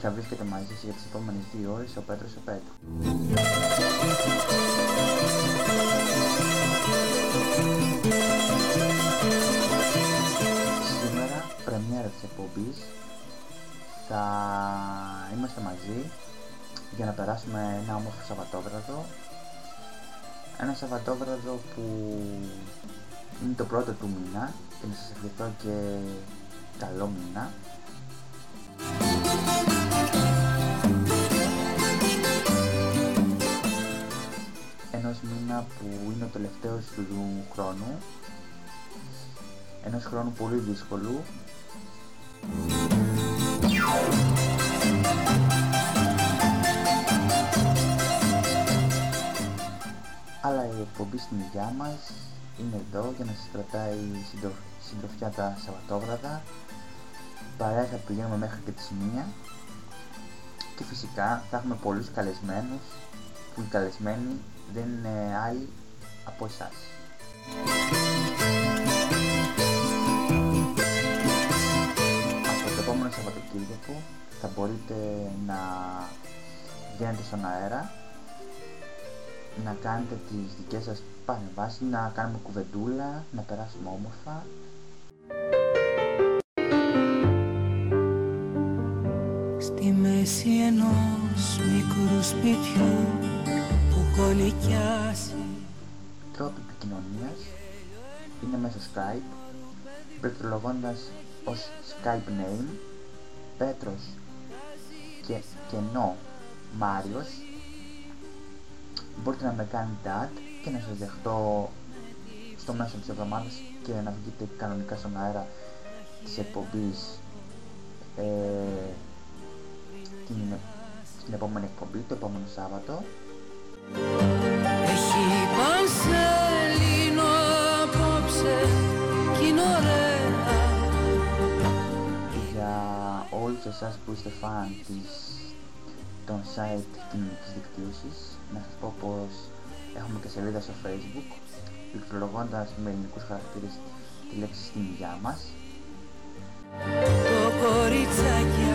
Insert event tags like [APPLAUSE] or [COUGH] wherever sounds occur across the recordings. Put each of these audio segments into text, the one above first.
θα βρίσκεται μαζί σας για τις επόμενες δύο ώρες ο Πέτρος ο Πέτρου. Σήμερα, πρεμιέρα της εκπομπής, θα είμαστε μαζί για να περάσουμε ένα όμορφο Σαββατόβραδο ένα Σαββατόβραδο που είναι το πρώτο του μήνα και να σας ευχηθώ και καλό μήνα που είναι ο τελευταίος του χρόνου. Ενός χρόνου πολύ δύσκολου. Αλλά η εκπομπή στην υγειά μας είναι εδώ για να σας κρατάει συντροφιά τα Σαββατόβραδα. Παρέα θα πηγαίνουμε μέχρι και τη μία. Και φυσικά θα έχουμε πολλούς καλεσμένους που οι καλεσμένοι δεν είναι άλλοι από εσάς. Από το επόμενο Σαββατοκύριακο θα μπορείτε να βγαίνετε στον αέρα να κάνετε τις δικές σας παρεμβάσεις, να κάνουμε κουβεντούλα, να περάσουμε όμορφα. Στη μέση ενός μικρού σπιτιού που έχω νοικιάσει Τρόποι επικοινωνίας είναι μέσω Skype, πληκτρολογώντας ως Skype name Πέτρος και κενό Μάριος μπορείτε να με κάνετε add και να σας δεχτώ στο μέσο της εβδομάδας και να βγείτε κανονικά στον αέρα της εκπομπής ε, την, την επόμενη εκπομπή, το επόμενο Σάββατο. Έχει πανσέλινο απόψε κι είναι ωραία. Για όλους εσάς που είστε φαν της, των site κοινωνικής δικτύωσης να σας πω πως έχουμε και σελίδα στο facebook πληκτρολογώντας με ελληνικούς χαρακτήρες τη λέξη στην υγειά μας Το κοριτσάκι αυτό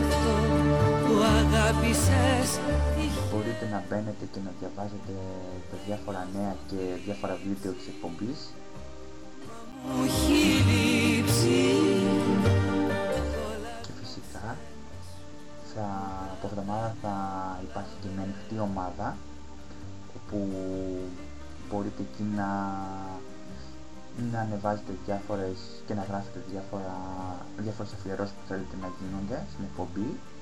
που αγάπησες. Μπορείτε να μπαίνετε και να διαβάζετε τα διάφορα νέα και διάφορα βίντεο της εκπομπής. Μου έχει λείψει. Και φυσικά θα, από εβδομάδα θα υπάρχει και μια ανοιχτή ομάδα όπου μπορείτε εκεί να, να ανεβάζετε διάφορες και να γράφετε διάφορα, διάφορες αφιερώσεις που θέλετε να γίνονται στην εκπομπή. μα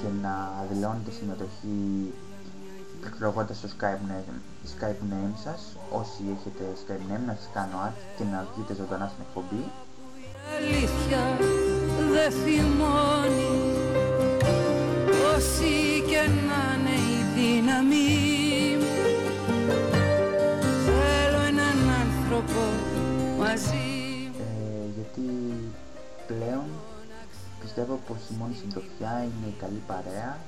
και να δηλώνετε συμμετοχή πληκτρολογώντας το Skype name, Skype name σας όσοι έχετε Skype name να σας κάνω add και να βγείτε ζωντανά στην εκπομπή. Αλήθεια δεν θυμώνει. Όση και να είναι η δύναμη. Μου Θέλω έναν άνθρωπο μαζί. μου ε, γιατί πλέον πιστεύω πως η μόνη συντροφιά είναι η καλή παρέα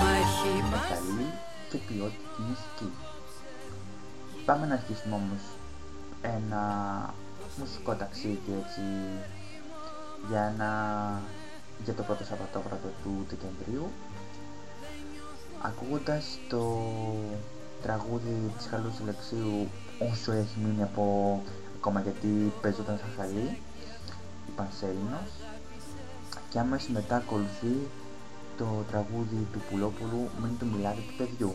Μα έχει με πάθει καλή και ποιότητη μουσική. Πάμε να αρχίσουμε όμως ένα μουσικό ταξίδι έτσι για, ένα, για το πρώτο Σαββατόβραδο του Δεκεμβρίου ακούγοντας το τραγούδι της Χαλούς Αλεξίου όσο έχει μείνει από ακόμα γιατί παίζονταν στα Χαλή η Πανσέλινος και άμεσα μετά ακολουθεί το τραγούδι του Πουλόπουλου «Μην του μιλάτε του παιδιού».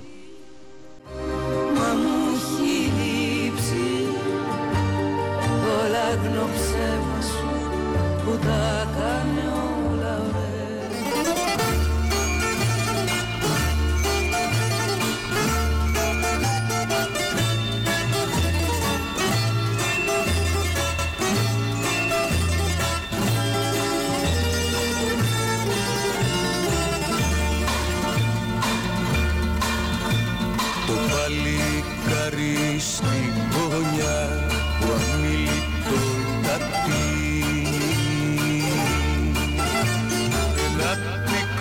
Μα μου έχει λείψει το λάγνο ψέμα σου που τα κάνει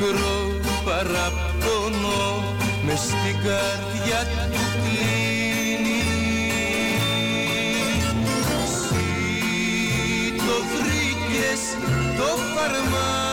μικρό παραπονό με στην καρδιά του κλείνει. Συ το βρήκες το φαρμάκι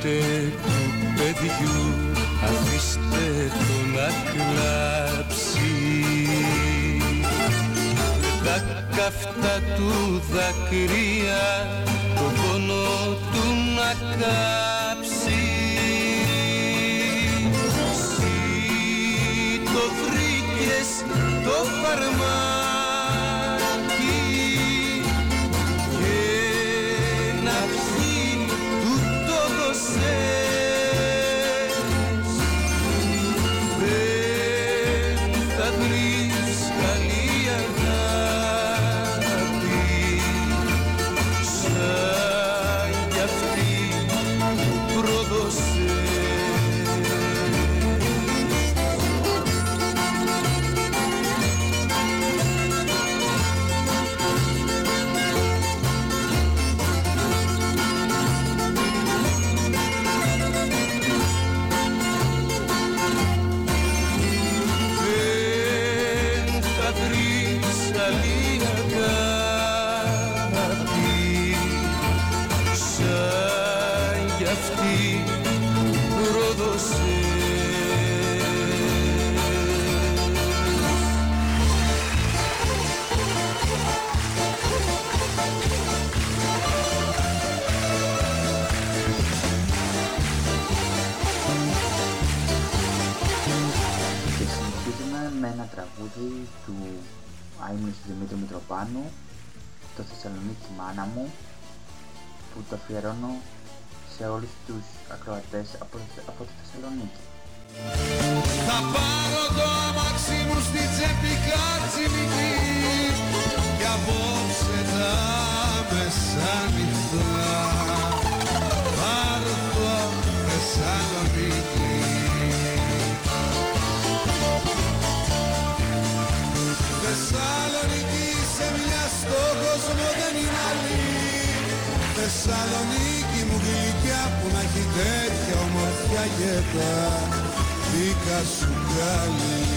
Αφήστε του παιδιού, αφήστε το να κλάψει. Τα καυτά του δακρύα, το πόνο του να κάψει. Συ το βρήκες το φαρμάκι τραγούδι του Άιμνης Δημήτρη Μητροπάνου το Θεσσαλονίκη μάνα μου που το αφιερώνω σε όλους τους ακροατές από, από τη Θεσσαλονίκη. Θα πάρω το αμάξι μου στη τσέπη κατσιμική και απόψε τα μεσάνυχτα Θεσσαλονίκη μου γλυκιά που να έχει τέτοια ομορφιά γετά δικά σου καλή.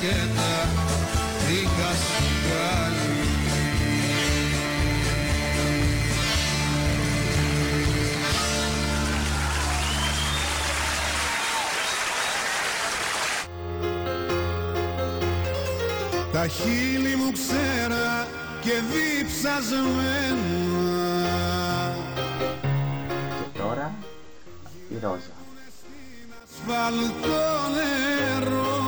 και τα δικά σου. Τα χείλη μου ξέρα και δίψασμένα Και τώρα η Ρόζα. Ασφαλτό νερό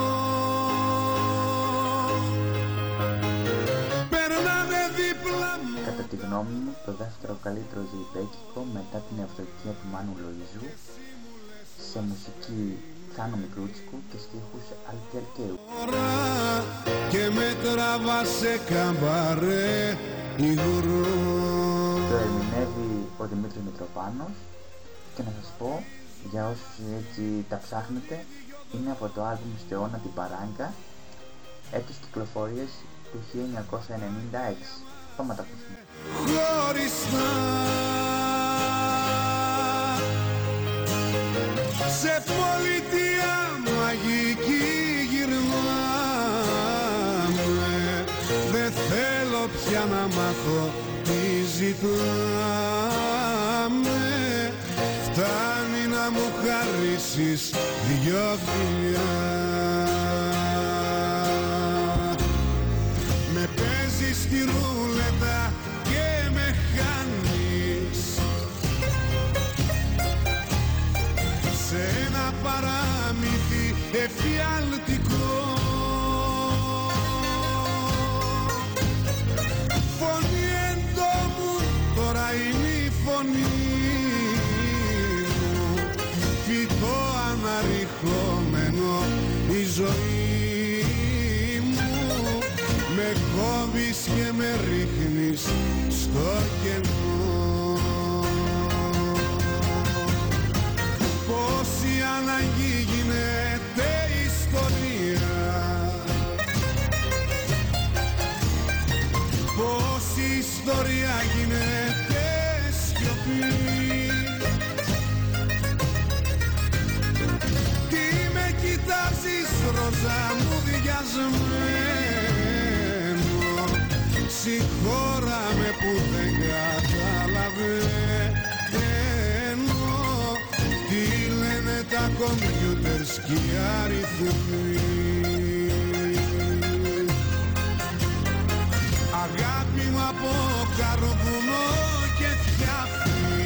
γνώμη μου, το δεύτερο καλύτερο ζεϊμπέκικο μετά την ευδοκία του Μάνου Λοΐζου σε μουσική Θάνο Μικρούτσικου και στίχους Αλκερκαίου. Και με τραβά σε καμπαρέ υγρό Το ερμηνεύει ο Δημήτρης Μητροπάνος και να σας πω, για όσους έτσι τα ψάχνετε, είναι από το άλμπουμ Στεώνα την Παράγκα, έτος κυκλοφορίας του 1996. Πάμε να τα ακούσουμε. Χωριστά. Σε πολιτεία μαγική γυρνάμε. Δεν θέλω πια να μάθω τι ζητάμε. Φτάνει να μου χαρίσεις δυο φιλιά. Με παίζεις στη ρούλετα ζωή μου Με κόβεις και με ρίχνεις στο κενό. Πόση αναγκή γίνεται ιστορία Πόση ιστορία γίνεται ροζά μου διασμένο Συγχώρα με που δεν καταλαβαίνω. Τι λένε τα κομπιούτερς και οι αριθμοί. Αγάπη μου από καρβουνό και φτιάχνει.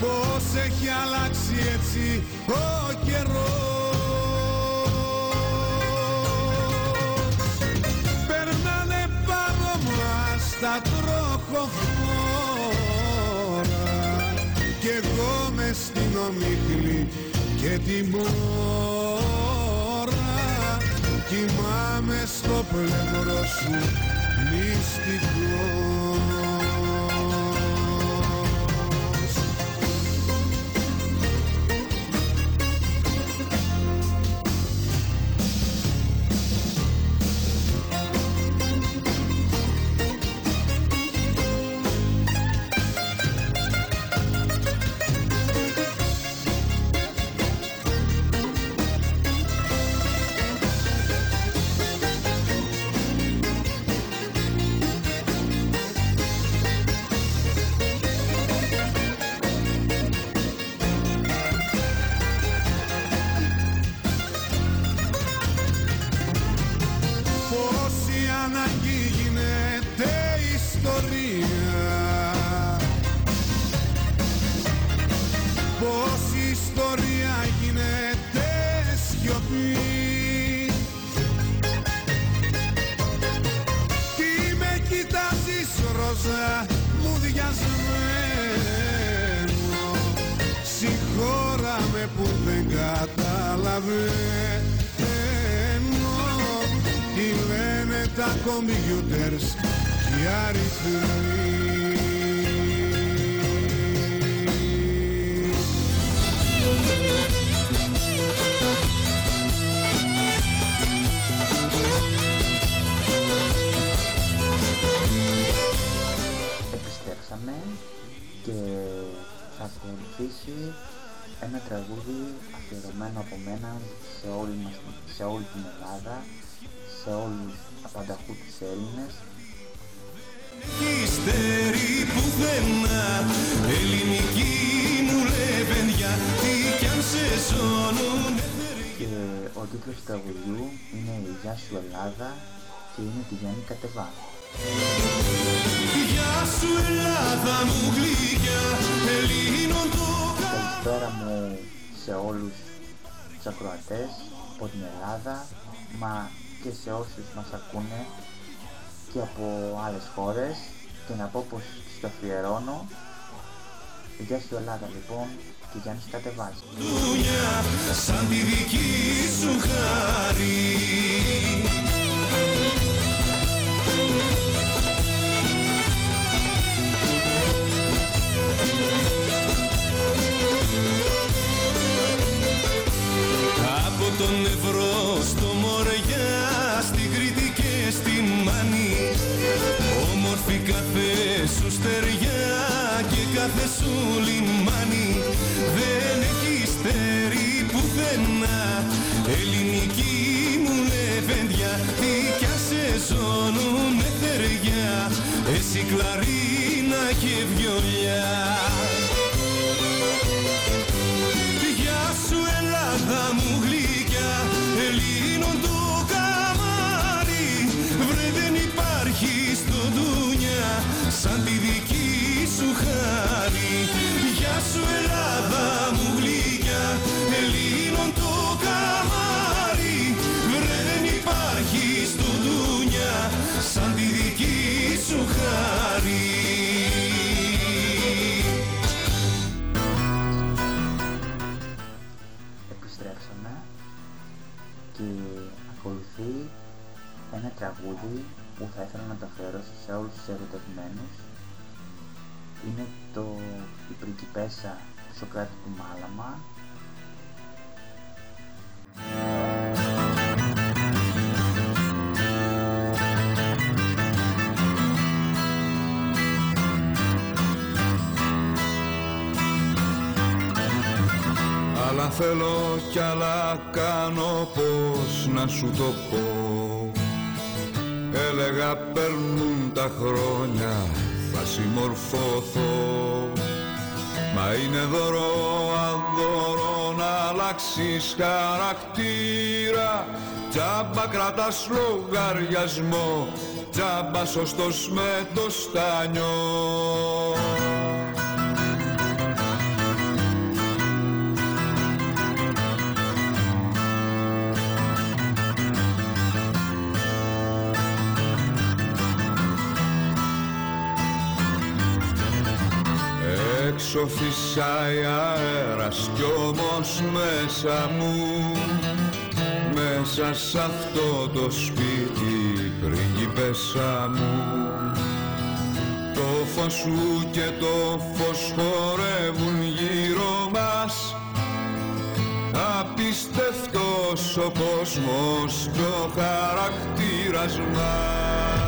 Πώς έχει αλλάξει έτσι ο καιρός Περνάνε πάνω μας τα τροχοφόρα Κι εγώ μες στην ομίχλη και την μόρα. Κοιμάμαι στο πλευρό σου μυστικός άλλες χώρες και να πω πως τους το αφιερώνω Γεια σου Ελλάδα λοιπόν και Γιάννης κατεβάζει. Δούνια σαν τη δική σου χάρη κάθε σου λιμάνι. Δεν έχει στέρι πουθενά. Ελληνική μου λεβέντια Τι κι αν σε ζώνουνε θεριά. Εσύ κλαρίνα και βιολιά Ελλάδα μου γλυκιά Ελλήνων το καμάρι. Βρε δεν υπάρχει στο ντούνια Σαν τη δική σου χάρη. Επιστρέψαμε και ακολουθεί ένα τραγούδι που θα ήθελα να το αφιερώσω σε όλους τους ερωτευμένους. Είναι το «Η πριγκιπέσα του Σοκράτη του Μάλαμα» Άλλα θέλω κι άλλα κάνω πως να σου το πω. Έλεγα περνούν τα χρόνια θα συμμορφώθω Μα είναι δωρό αδωρό να αλλάξεις χαρακτήρα. Τζάμπα κρατάς λογαριασμό Τζάμπα σωστός με το στάνιο Έξω φυσάει αέρας κι όμως μέσα μου. Μέσα σ' αυτό το σπίτι πριγκιπέσα μου. Το φως σου και το φως χορεύουν γύρω μας. Απίστευτος ο κόσμος κι ο χαρακτήρας μας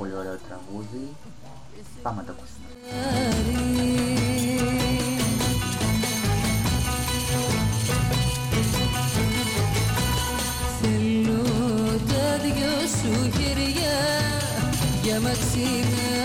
πολύ ωραίο τραγούδι. Πάμε να το ακούσουμε. Θέλω τα δυο σου χέρια για μαξίνα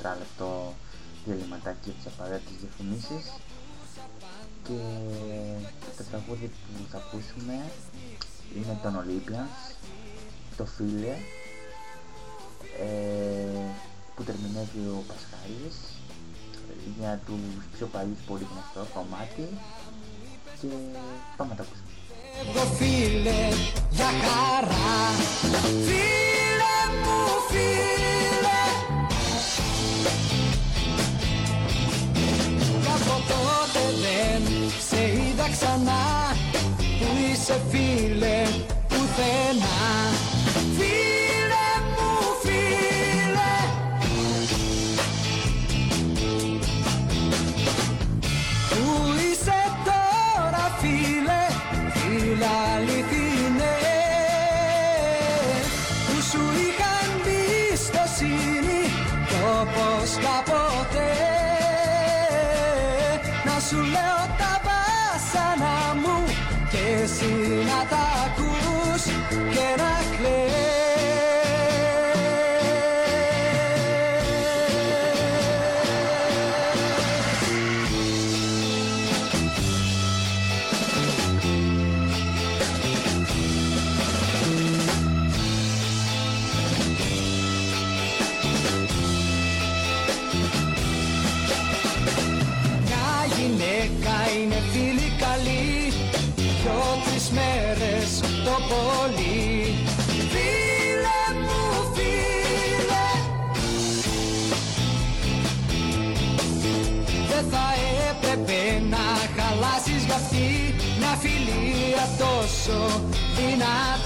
τετράλεπτο διαλυματάκι από τις απαραίτητες διαφημίσεις και το τραγούδι που θα ακούσουμε είναι τον Olympians, το Φίλε ε, που τερμινεύει ο Πασχάλης για τους πιο παλιούς πολύ γνωστό κομμάτι. Και πάμε να τα ακούσουμε. Εγώ φίλε για χαρά. Φίλε μου φίλε ξανά Που είσαι φίλε πουθενά τόσο δυνατή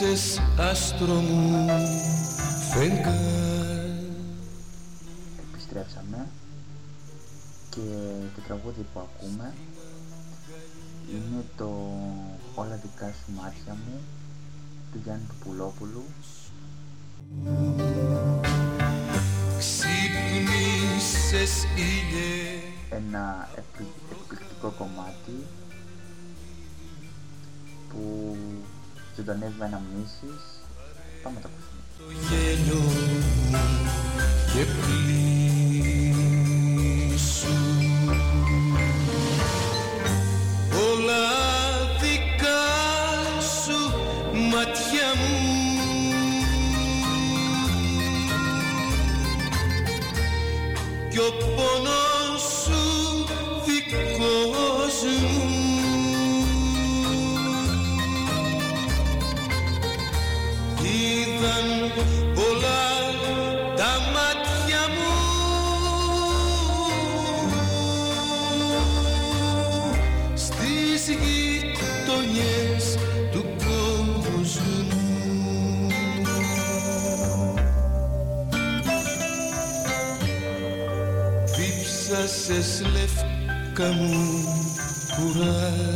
Νύσταξες άστρο μου φεγγάρι επιστρέψαμε και το τραγούδι που ακούμε είναι το «Όλα δικά σου μάτια μου» του Γιάννη του Πουλόπουλου Ξύπνησες ήλιε. Ένα εκπλη- εκπληκτικό κομμάτι που ζωντανεύει με αναμνήσεις πάμε να το ακούσουμε Δίψασες λεύκα μου κουράστηκες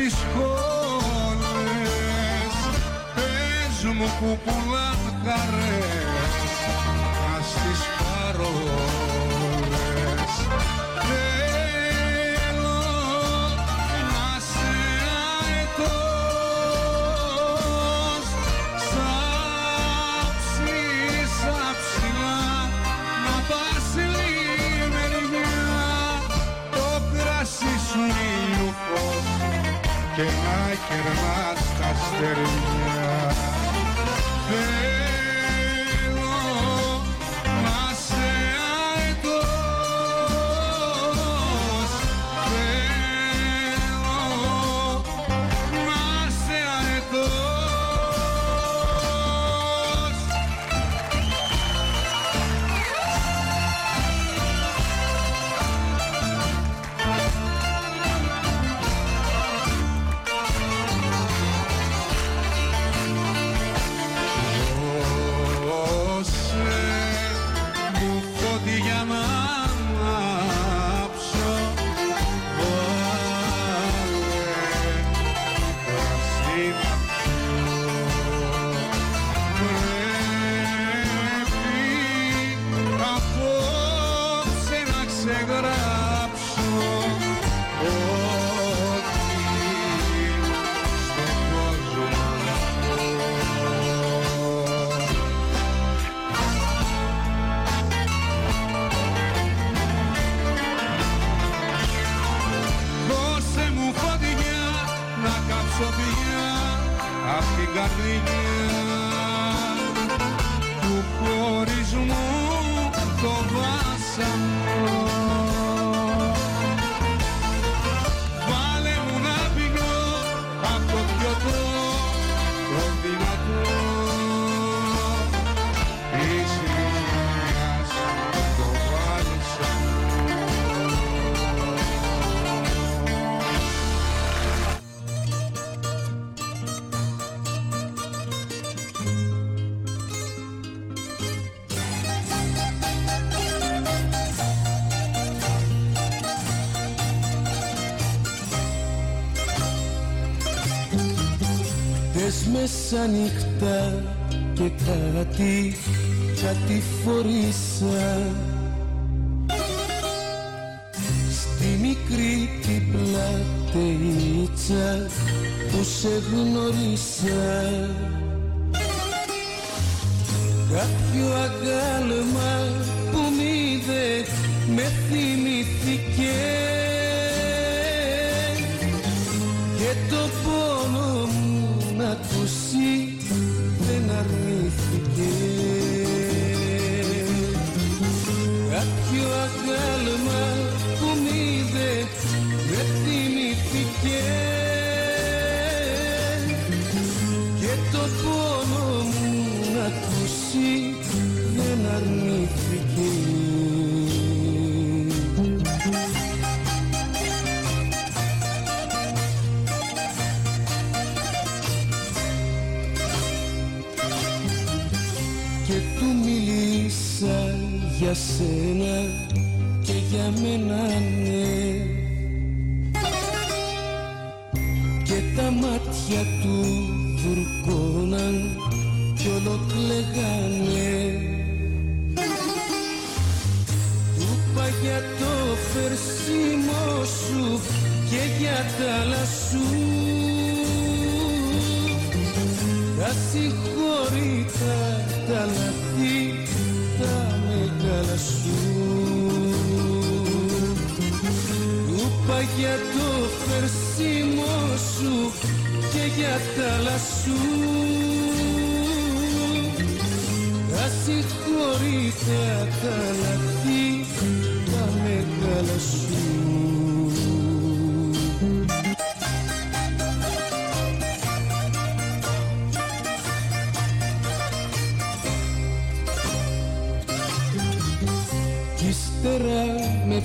στις σχολες Πες μου που πουλάν χαρές Να στις πάρω. ayrılmaz kaslarımdan Λες μέσα νύχτα και κάτι, κάτι φορήσα Στη μικρή την πλατείτσα που σε γνωρίσα Κάποιο αγάλμα που μ' είδε με θυμηθήκε και το και για μένα ναι και τα μάτια του βουρκώναν κι όλο κλαίγανε. Του είπα για το φερσίμο σου και για τα λασού τα συγχωρήτα τα λαθή τα μεγάλα σου Του είπα για το φερσίμο σου και για τα λασού τα συγχωρήτα τα λαθή τα μεγάλα σου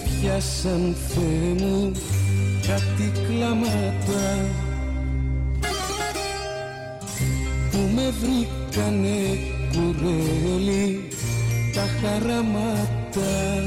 πιάσαν Θεέ μου κάτι κλάματα. Που με βρήκανε κουρέλι τα χαραμάτα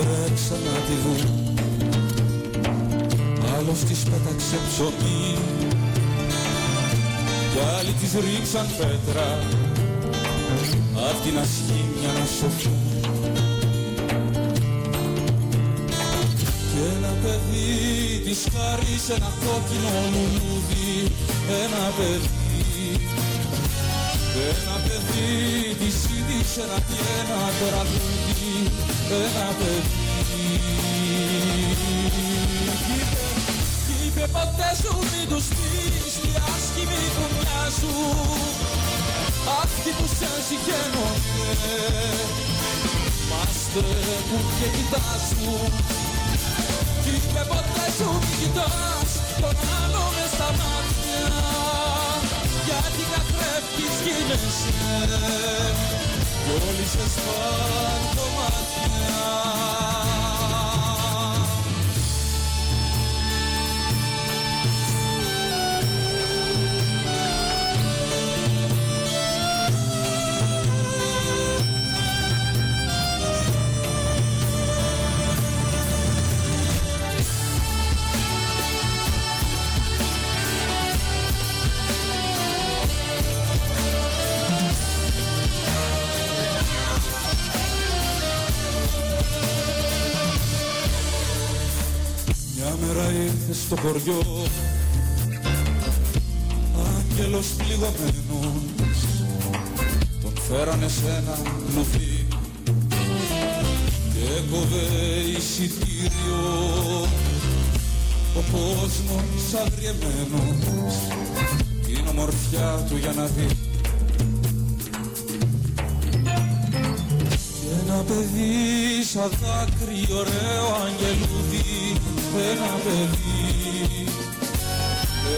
κι όλοι τρέξαν να τη δουν άλλος της πέταξε ψωμί. Κι άλλοι της ρίξαν πέτρα. Απ' την ασχήμια να σωθούν Και ένα παιδί της χάρισε ένα κόκκινο λουλούδι Ένα παιδί. Ένα παιδί της ζήτησε να πει ένα τραγούδι Ένα παιδί Κι είπε, κι είπε ποτέ σου μην τους πεις τι άσχημοι που μοιάζουν Αυτοί που σε συγχαίνονται Μας τρέχουν και κοιτάζουν κι είπε ποτέ σου μη κοιτάς τον άλλο μες στα μάτια Γιατί καθρέφτης γίνεσαι κι όλοι σε σπάν κομμάτια Μια στο χωριό. Άγγελος πληγωμένος Τον φέρανε σε ένα κλουβί Και έκοβε εισιτήριο. Ο κόσμος αγριεμένος Την ομορφιά του για να δει. Και ένα παιδί σαν δάκρυ ωραίο αγγελούδι Ένα παιδί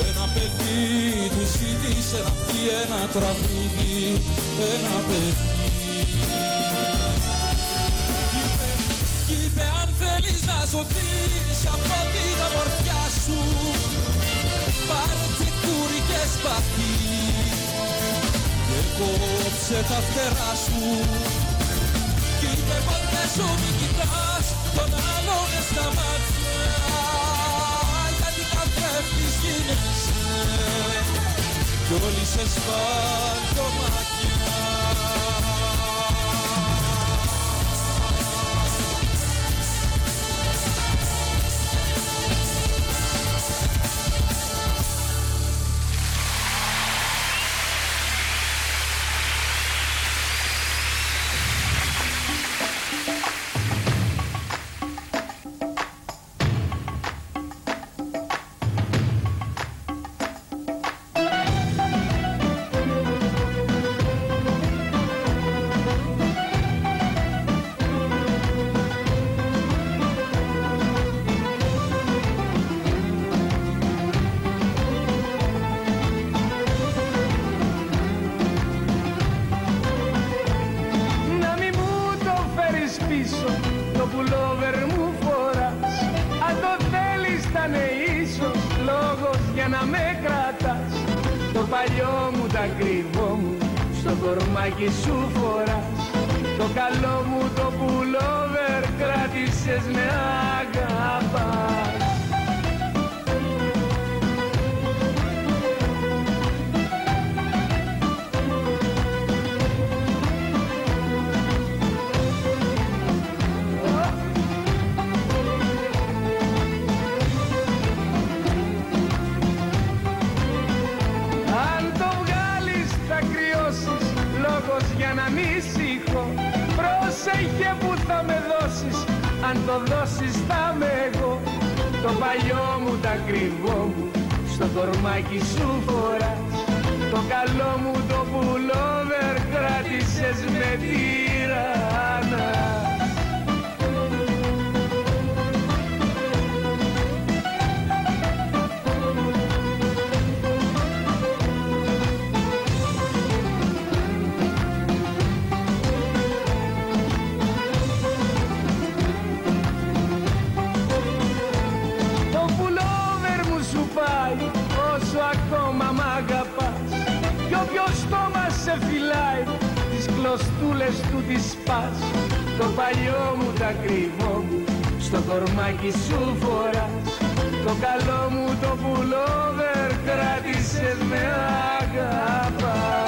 Ένα παιδί του ζήτησε να πει ένα τραγούδι. Ένα παιδί. Κι είπε αν θέλεις να σωθείς από την αμορφιά σου Πάρε τσεκούρι και σπαθί Και κόψε τα φτερά σου. Σου μη κοιτάς τον άλλο μες στα μάτια Γιατί καθρέφτης γίνεσαι κι όλοι σε σπαλτομάτια το πουλόβερ μου φοράς. Αν το θέλεις θα είναι ίσως λόγος για να με κρατάς. Το παλιό μου τα κρυβό μου στο κορμάκι σου φοράς. Το καλό μου το πουλόβερ κράτησες με αγαπάς. ανήσυχο Πρόσεχε που θα με δώσεις Αν το δώσεις θα με εγώ. Το παλιό μου τα κρυβό μου Στο κορμάκι σου φοράς. Το καλό μου το πουλόβερ Κράτησες με πύρα. ξεφυλάει τις κλωστούλες του τη σπάς. Το παλιό μου τα κρυβό μου στο κορμάκι σου φοράς. Το καλό μου το πουλόβερ κράτησε με αγάπα.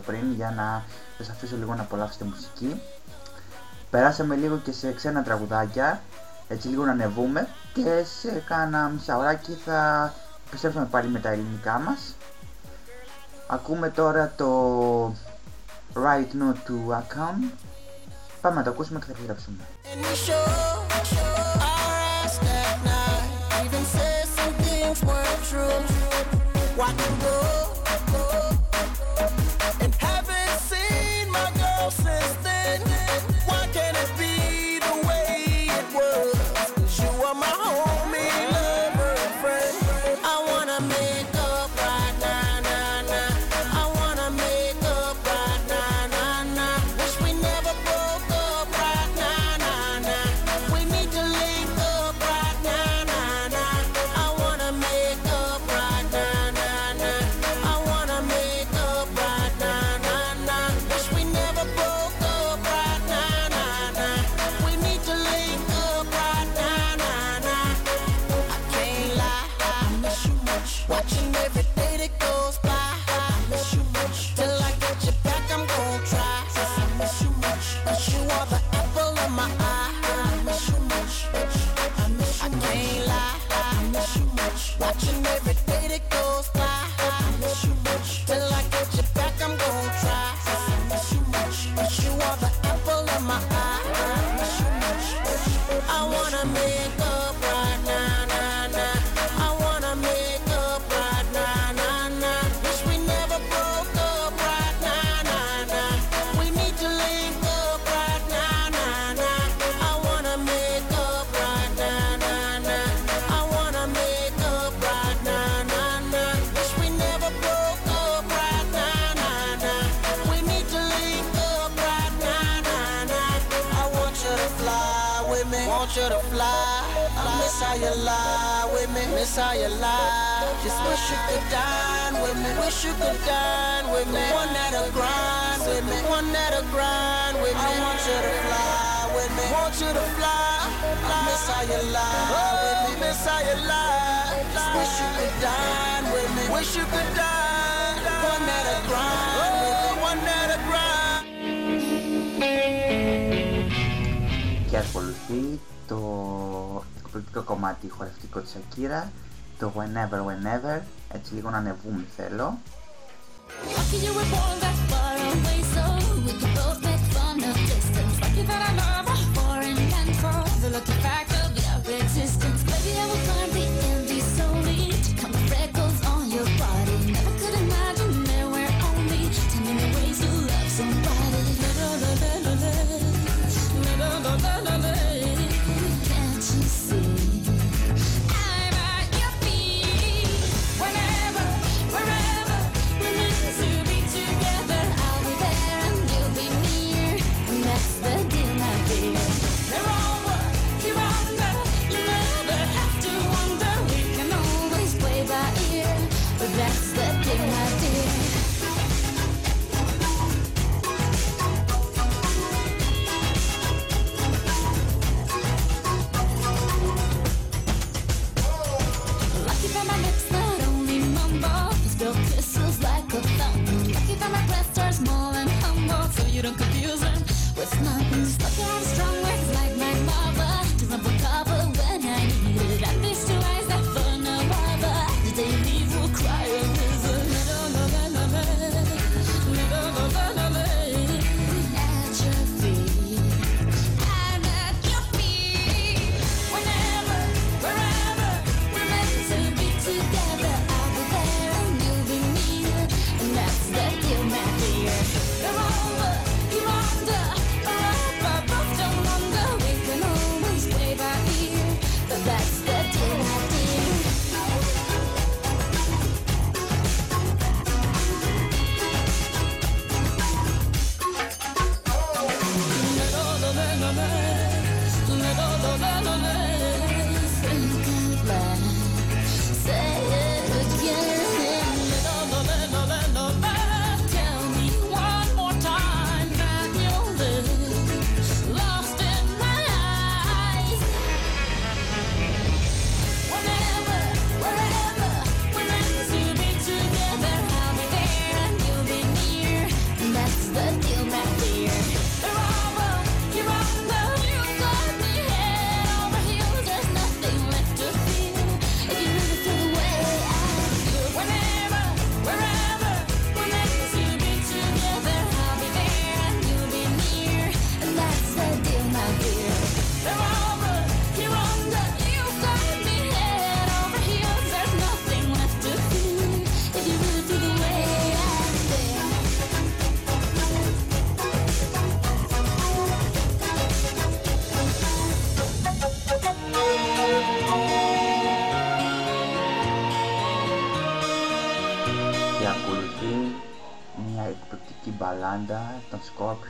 Πιο πριν για να σας αφήσω λίγο να απολαύσετε μουσική. Περάσαμε λίγο και σε ξένα τραγουδάκια, έτσι λίγο να ανεβούμε και σε κάνα μισάωράκι θα επιστρέψουμε πάλι με τα ελληνικά μας. Ακούμε τώρα το Right Note του Akam. Πάμε να το ακούσουμε και θα επιστρέψουμε. want you to fly. I miss how you lie with me. Miss how you lie. Just wish you could dine with me. Wish you could dine with me. The one that'll grind with me. The one that'll grind with me. I want you to fly with me. Want you to fly. I miss how you lie with me. Miss how you lie. Just wish you could dine with me. Wish you could dine. One that'll grind with me. One that'll grind. Ya por fin Το ειδικό κομμάτι χωρευτικό τσακίρα. Το whenever, whenever. Έτσι λίγο να ανεβούμε θέλω.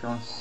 Jones.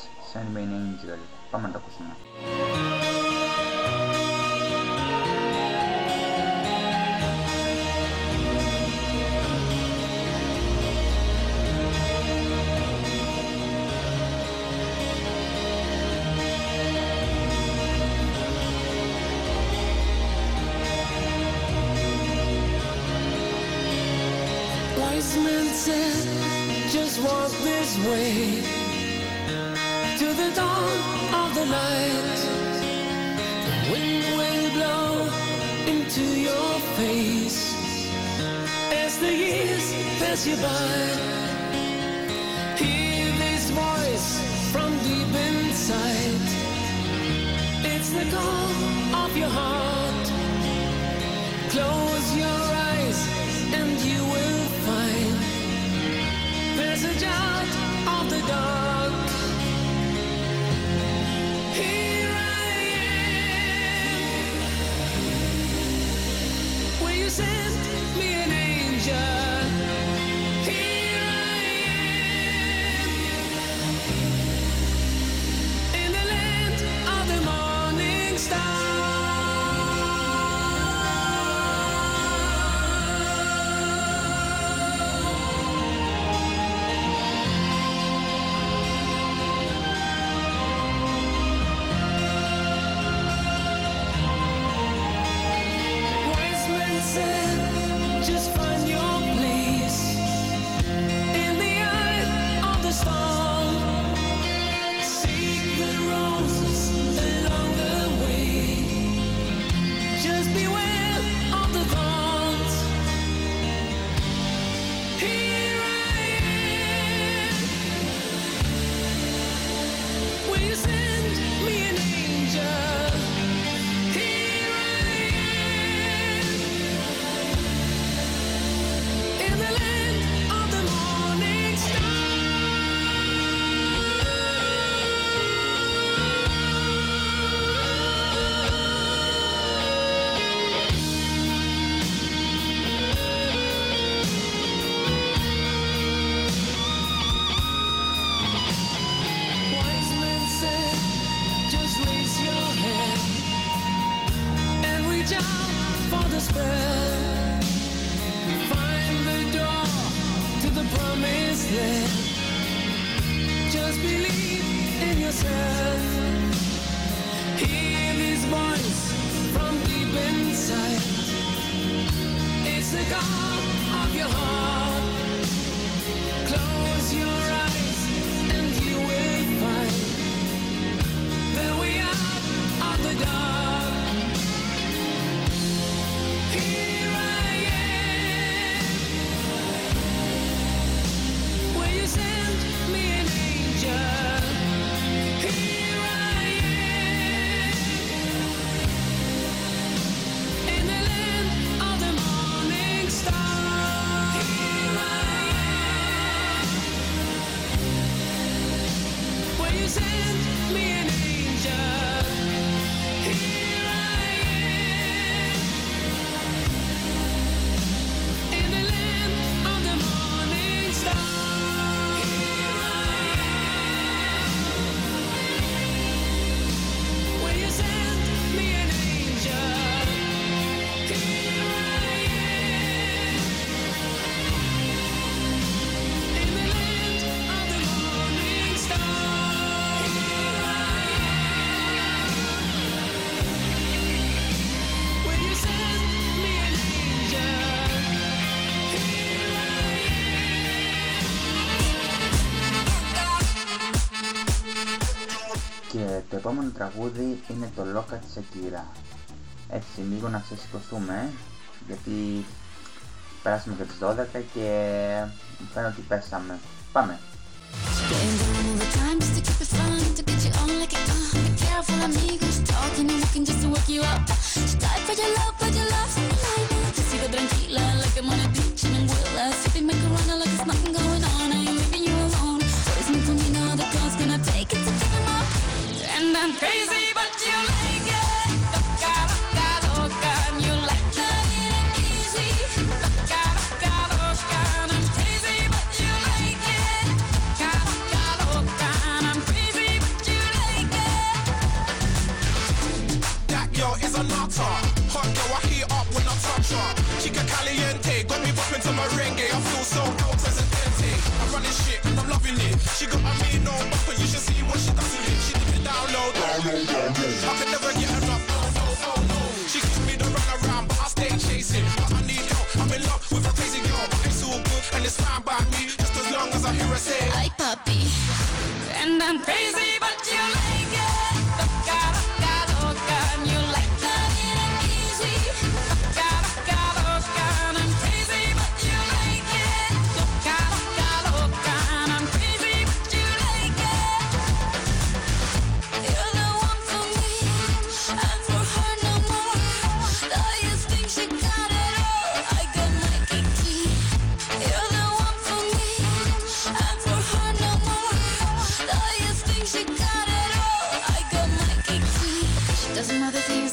επόμενο τραγούδι είναι το Λόκα της Ακύρα. Έτσι λίγο να ξεσηκωθούμε ε, γιατί περάσαμε και τις 12 και μου φαίνεται ότι πέσαμε. Πάμε! a nutter. Hot girl, I heat up when I touch her. Chica caliente, got me bumping to merengue. I feel so El Presidente. I'm running shit and I'm loving it. She got a mean no buffer, you should see what she does with it. She did it download, download, download. I can never get enough. up, oh, no, no, no. She gives me the run around, but I stay chasing. But I need help, I'm in love with a crazy girl. But it's all good and it's fine by me, just as long as I hear her say, Hi, puppy. And I'm crazy, but you like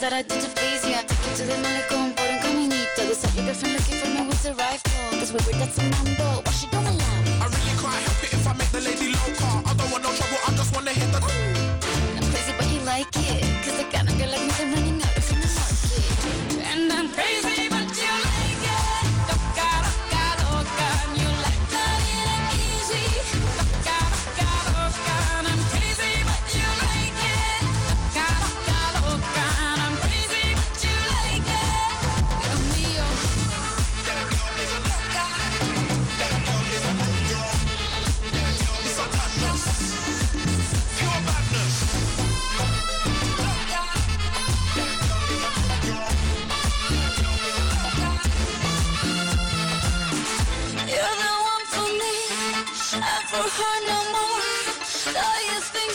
that I did to please you. I take you to the malecón por un caminito. This a bigger friend looking for me with a rifle. Cause we were that's a mambo.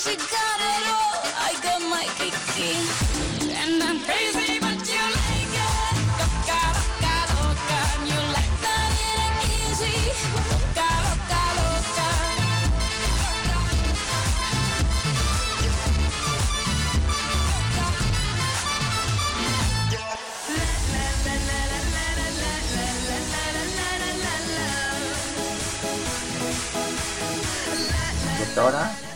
she got it all. I got my Kiki, and I'm crazy, but you like it. Loca, loca, loca, you like that it ain't easy. Loca, loca, loca. đó đó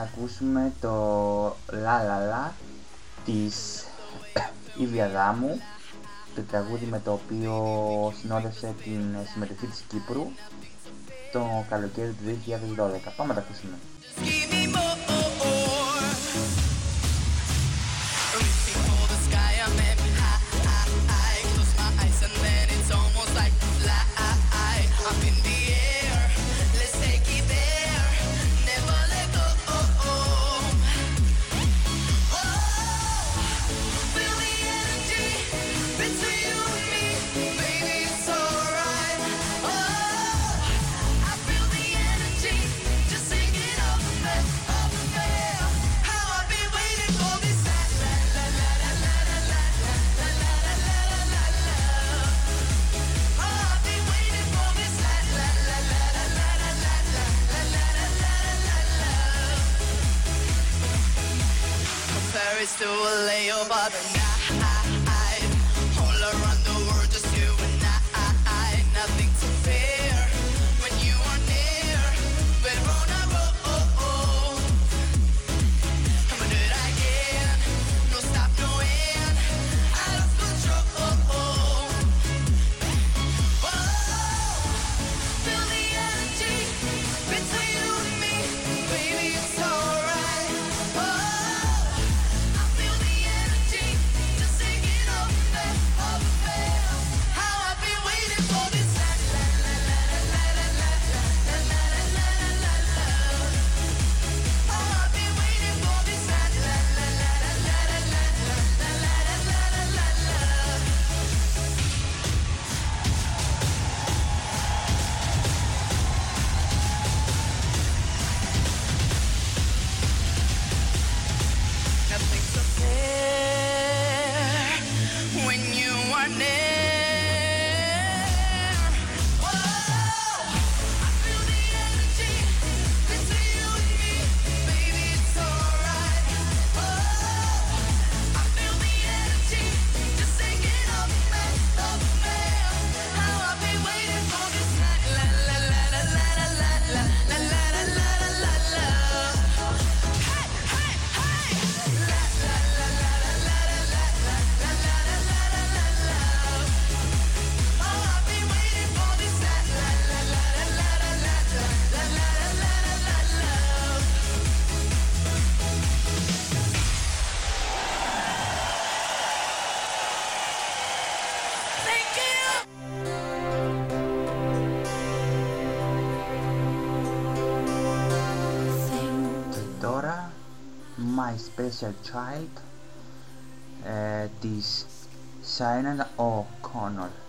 θα ακούσουμε το "λάλαλά" της [COUGHS] Ήβια Δάμου το τραγούδι με το οποίο συνόδευσε την συμμετοχή της Κύπρου το καλοκαίρι του 2012. Πάμε να τα ακούσουμε. first to lay your bottom down. special type uh, this Sinan O'Connor oh,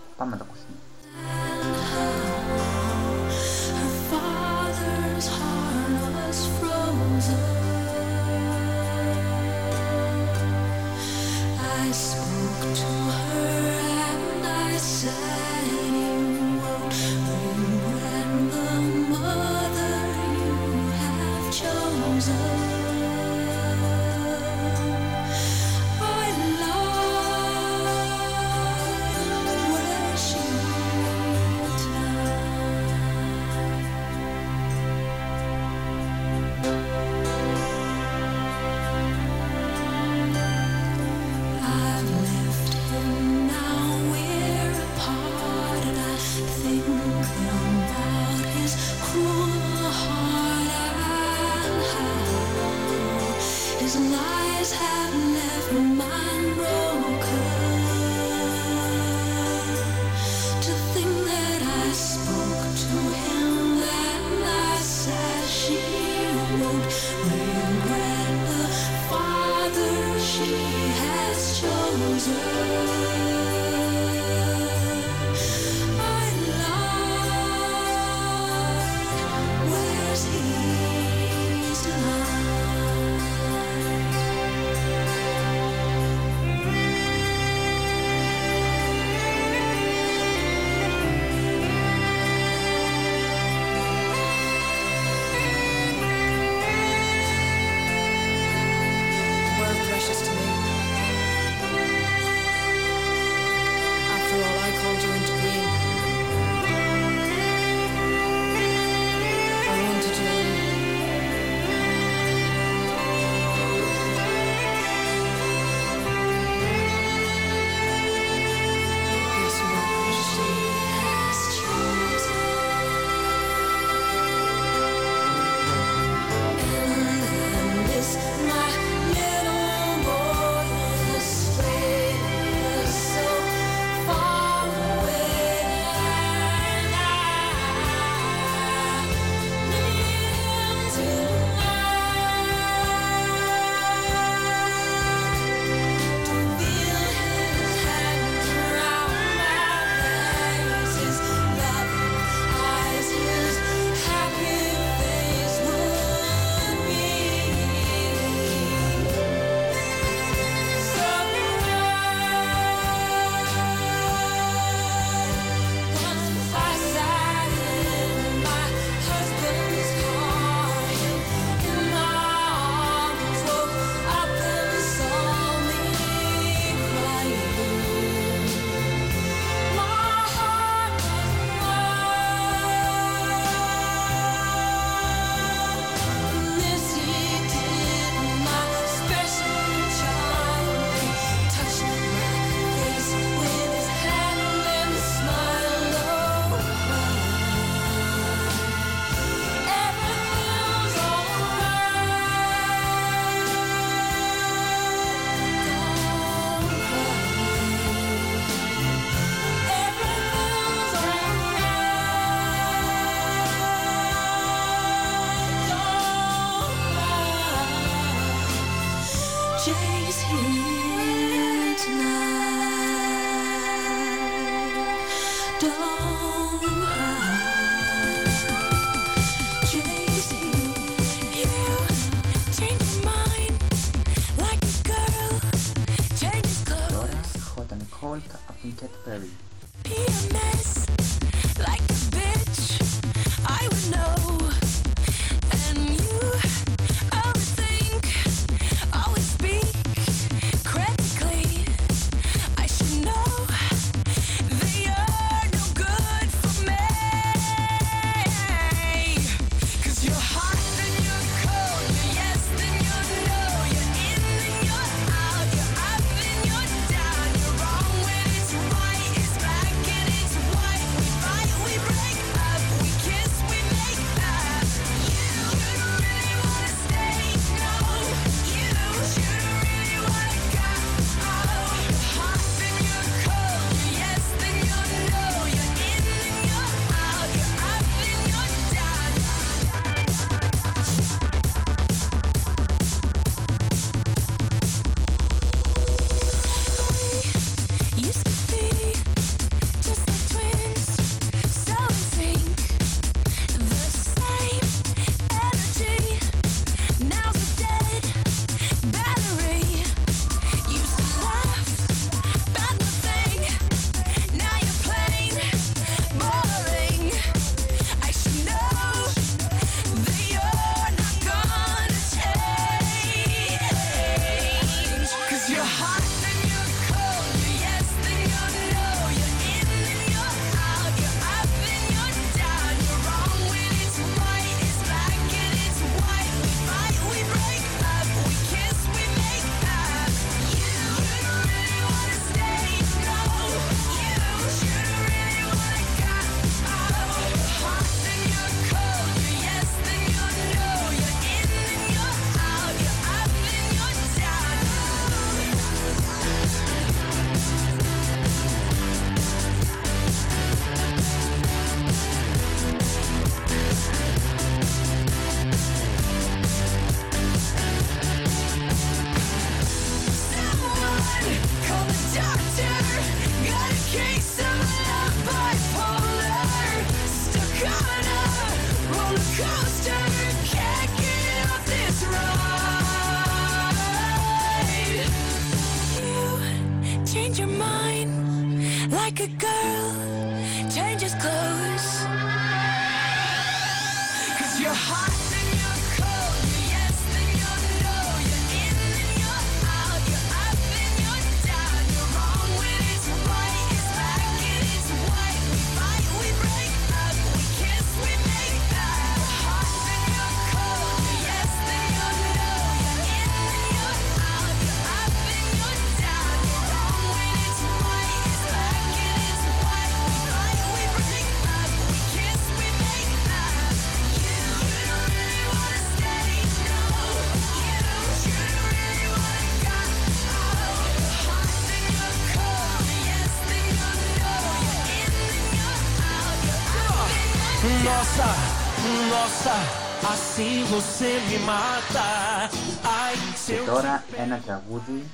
Και τώρα ένα τραγούδι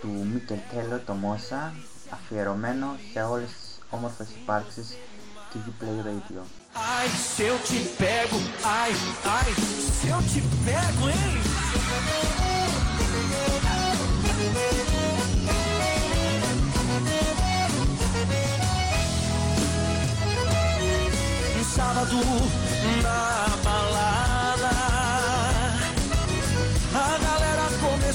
του Μίκελ Τέλο, το Μόσα, αφιερωμένο σε όλες τις όμορφες υπάρξεις του Play Radio. Ai,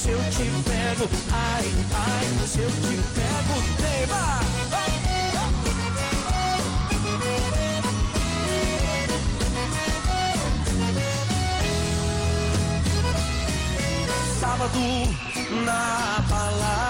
se eu te pego, ai, ai, se eu te pego, tema. Sábado na balada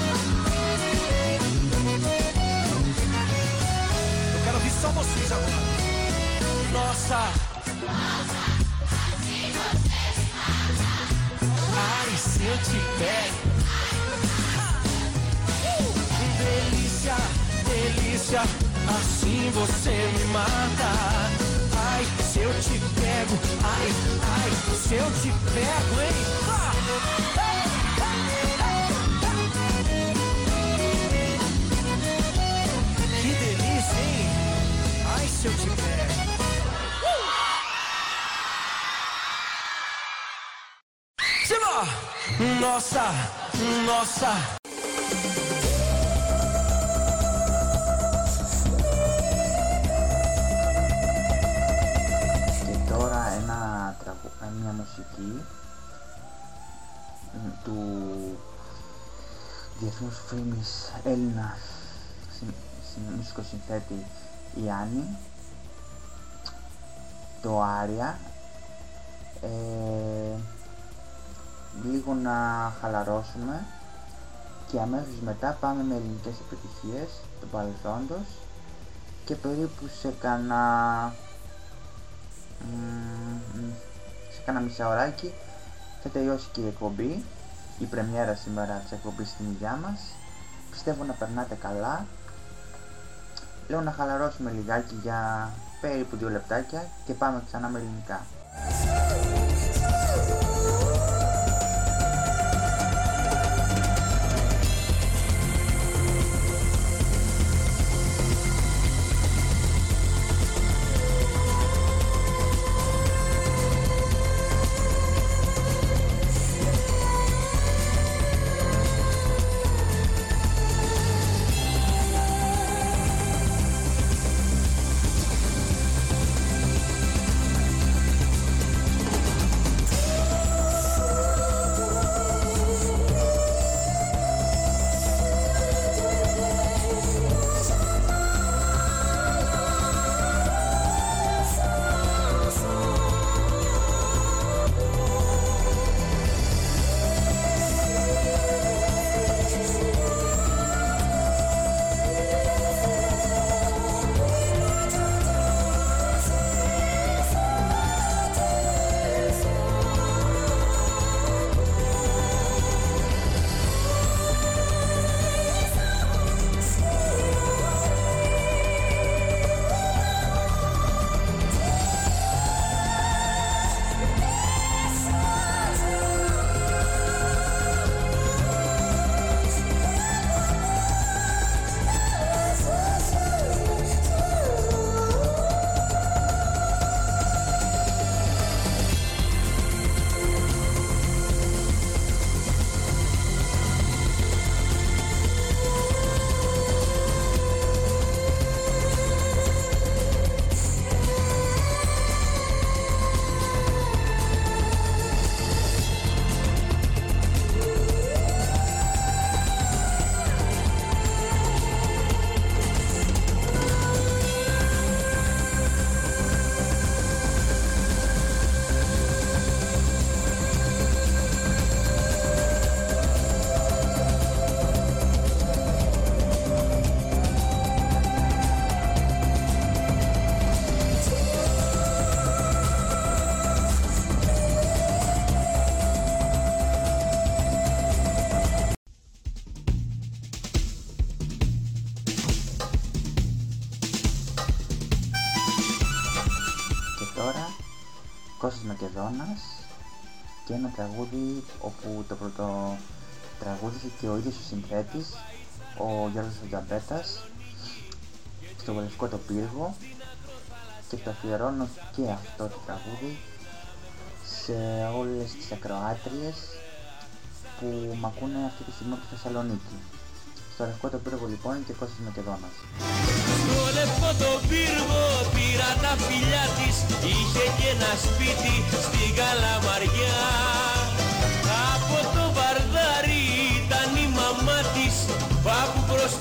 só vocês agora. Nossa. Ai, se eu te pego. Delícia, delícia, assim você me mata. Ai, se eu te pego, ai, ai, se eu te pego, hein? Que Ai, se eu te pego. Simba! Nossa, nossa. Και τώρα ένα τραγου... ε, μια μουσική μ, του διεθνούς φήμης Έλληνας συν- συν- μουσικό συνθέτη Ιάννη το Άρια. Ε, λίγο να χαλαρώσουμε και αμέσως μετά πάμε με ελληνικές επιτυχίες του παρελθόντος. Και περίπου σε κανένα Μμμ, σε κάνα μισάωράκι θα τελειώσει και η εκπομπή η πρεμιέρα σήμερα της εκπομπής στην υγειά μας. Πιστεύω να περνάτε καλά. Λέω να χαλαρώσουμε λιγάκι για περίπου δύο λεπτάκια και πάμε ξανά με ελληνικά Κώστας Μακεδόνας και ένα τραγούδι όπου το πρώτο τραγούδισε και ο ίδιος ο συνθέτης, ο Γιώργος Τζαμπέτας, στο Βολευκό το Πύργο και το αφιερώνω και αυτό το τραγούδι σε όλες τις ακροάτριες που μ' ακούνε αυτή τη στιγμή από τη Θεσσαλονίκη. Στο λευκό το πύργο λοιπόν είναι και Κώστας Μακεδόνας. Στο λευκό το πύργο πήρα τα φιλιά της. Είχε και ένα σπίτι στην Καλαμαριά Από το βαρδάρι ήταν η μαμά της. Πάπου προς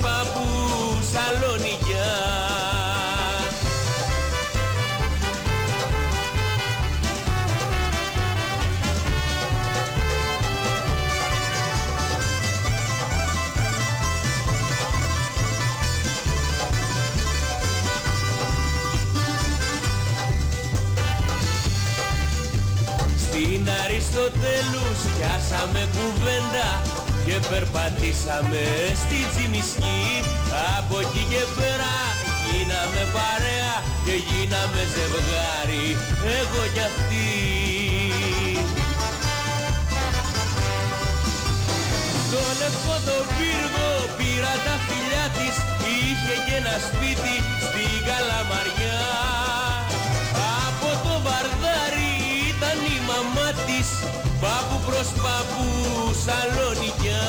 πιάσαμε κουβέντα και περπατήσαμε στη Τσιμισκή Από εκεί και πέρα γίναμε παρέα και γίναμε ζευγάρι. Εγώ κι αυτή. Στο λευκό το πύργο πήρα τα φιλιά της. Είχε και ένα σπίτι στην Καλαμαριά. Από το βαρδάρι ήταν η μαμά της. Πάπου προς πάπου Σαλονικιά.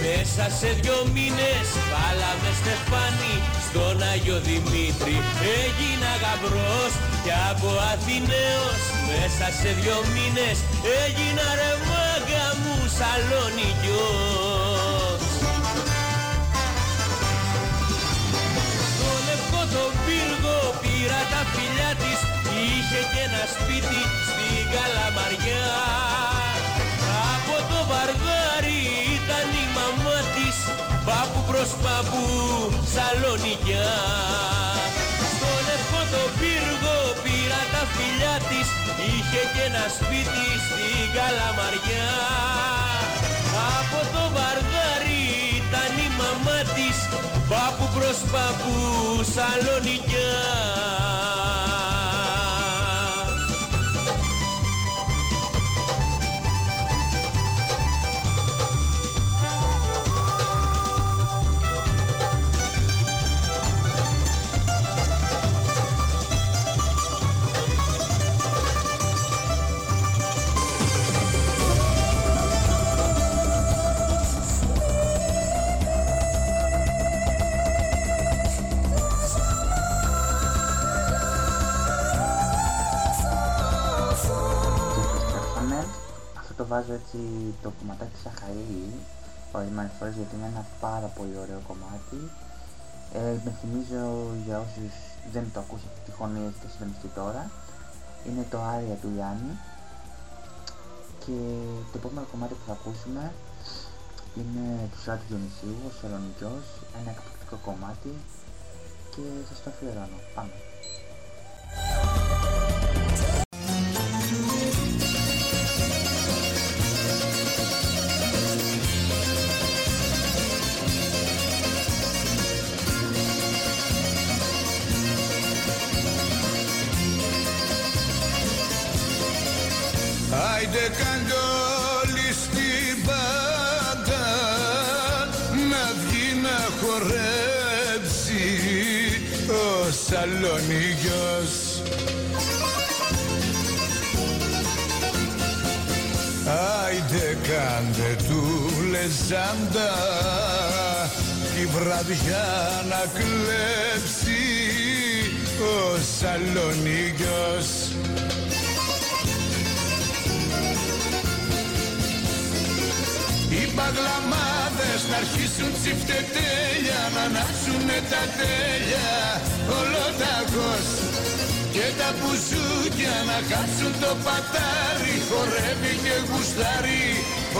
Μέσα σε δυο μήνες βάλαμε στεφάνι στον Άγιο Δημήτρη. Έγινα γαμπρός και από Αθηναίος Μέσα σε δυο μήνες. Έγινα ρε μάγκα μου Σαλονικιός. Στο λευκό το πύργο πήρα τα φιλιά της. Είχε και ένα σπίτι στην Καλαμαριά. Από το βαρδάρι ήταν η μαμά της. Πάπου προς πάπου Σαλονικιά Στο λευκό το πύργο πήρα τα φιλιά της Είχε και ένα σπίτι στην Καλαμαριά. Από το βαρδάρι ήταν η μαμά της Πάπου προς πάπου Σαλονικιά το βάζω έτσι το κομματάκι Σαχαρή ορισμένες φορές γιατί είναι ένα πάρα πολύ ωραίο κομμάτι. Ε, με θυμίζω για όσους δεν το ακούσατε τυχόν και συντονιστεί τώρα. Είναι το Άρια του Γιάννη και το επόμενο κομμάτι που θα ακούσουμε είναι του Σάτου Διονυσίου, ο Σαλονικιός, ένα εκπληκτικό κομμάτι και σας το αφιερώνω. Πάμε. Άιντε κάντε όλοι στην πάντα να βγει να χορέψει ο Σαλονίγιος Άιντε κάντε του λεζάντα τη βραδιά να κλέψει ο Σαλονίγιος Οι παγλαμάδες να αρχίσουν τσιφτετέλια Να ανάψουνε τα τέλεια. Ολοταγός Και τα μπουζούκια να κάψουν το πατάρι. Χορεύει και γουστάρει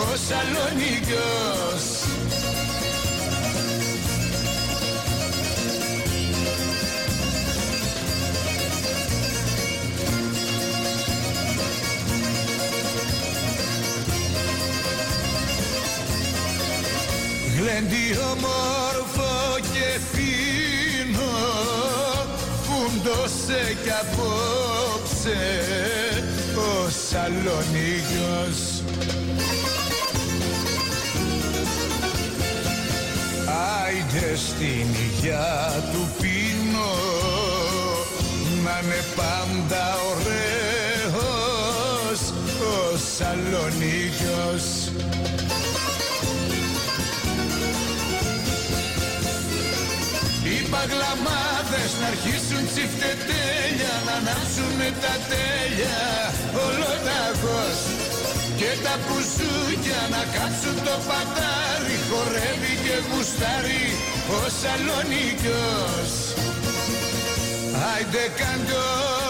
ο Σαλονίκιος γλέντι όμορφο και φίνο φουντώσε κι απόψε ο Σαλονίγιος. Άιντε στην υγειά του πίνω να είναι πάντα ωραίος ο Σαλονίκιος παγλαμάδες να αρχίσουν τσιφτετέλια να ανάψουνε τα τέλεια. Ολοταγός και τα πουζούκια να κάψουν το πατάρι χορεύει και γουστάρει ο Σαλονίκιος. Άιντε κάντε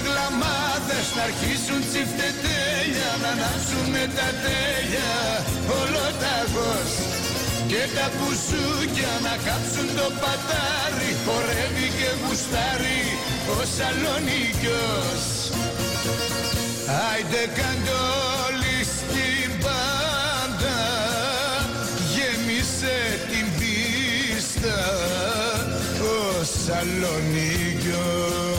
Οι παγλαμάδες να αρχίσουν τσιφτετέλια να ανάψουνε τα τέλεια. Ολοταγός και τα πουσούκια να κάψουν το πατάρι. Χορεύει και γουστάρει ο Σαλονίκιος. Άιντε κάντε όλοι στην πάντα γέμισε την πίστα ο Σαλονίκιος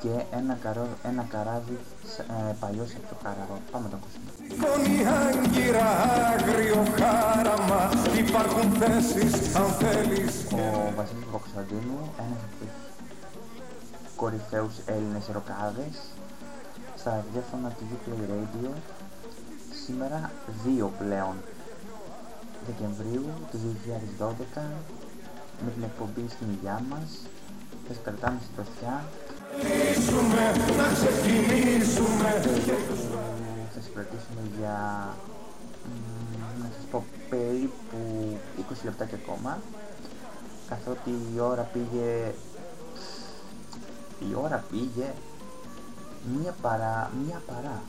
και ένα, καρό, ένα καράβι σ- ε, παλιό από το καραβό. Πάμε να το ακούσουμε. Φωνή άγκυρα, άγριο χάραμα Υπάρχουν θέσεις αν θέλεις Ο Βασίλης Παπα-Κωνσταντίνου, ένας από τους κορυφαίους Έλληνες ροκάδες στα ραδιόφωνα του UK Radio σήμερα δύο πλέον Δεκεμβρίου του 2012 με την εκπομπή στην υγειά μας θα σας κρατάμε στην τροφιά Να ξεκινήσουμε θα σας κρατήσουμε για μ, να σας πω περίπου 20 λεπτά και ακόμα καθότι η ώρα πήγε η ώρα πήγε μία παρά, μία παρά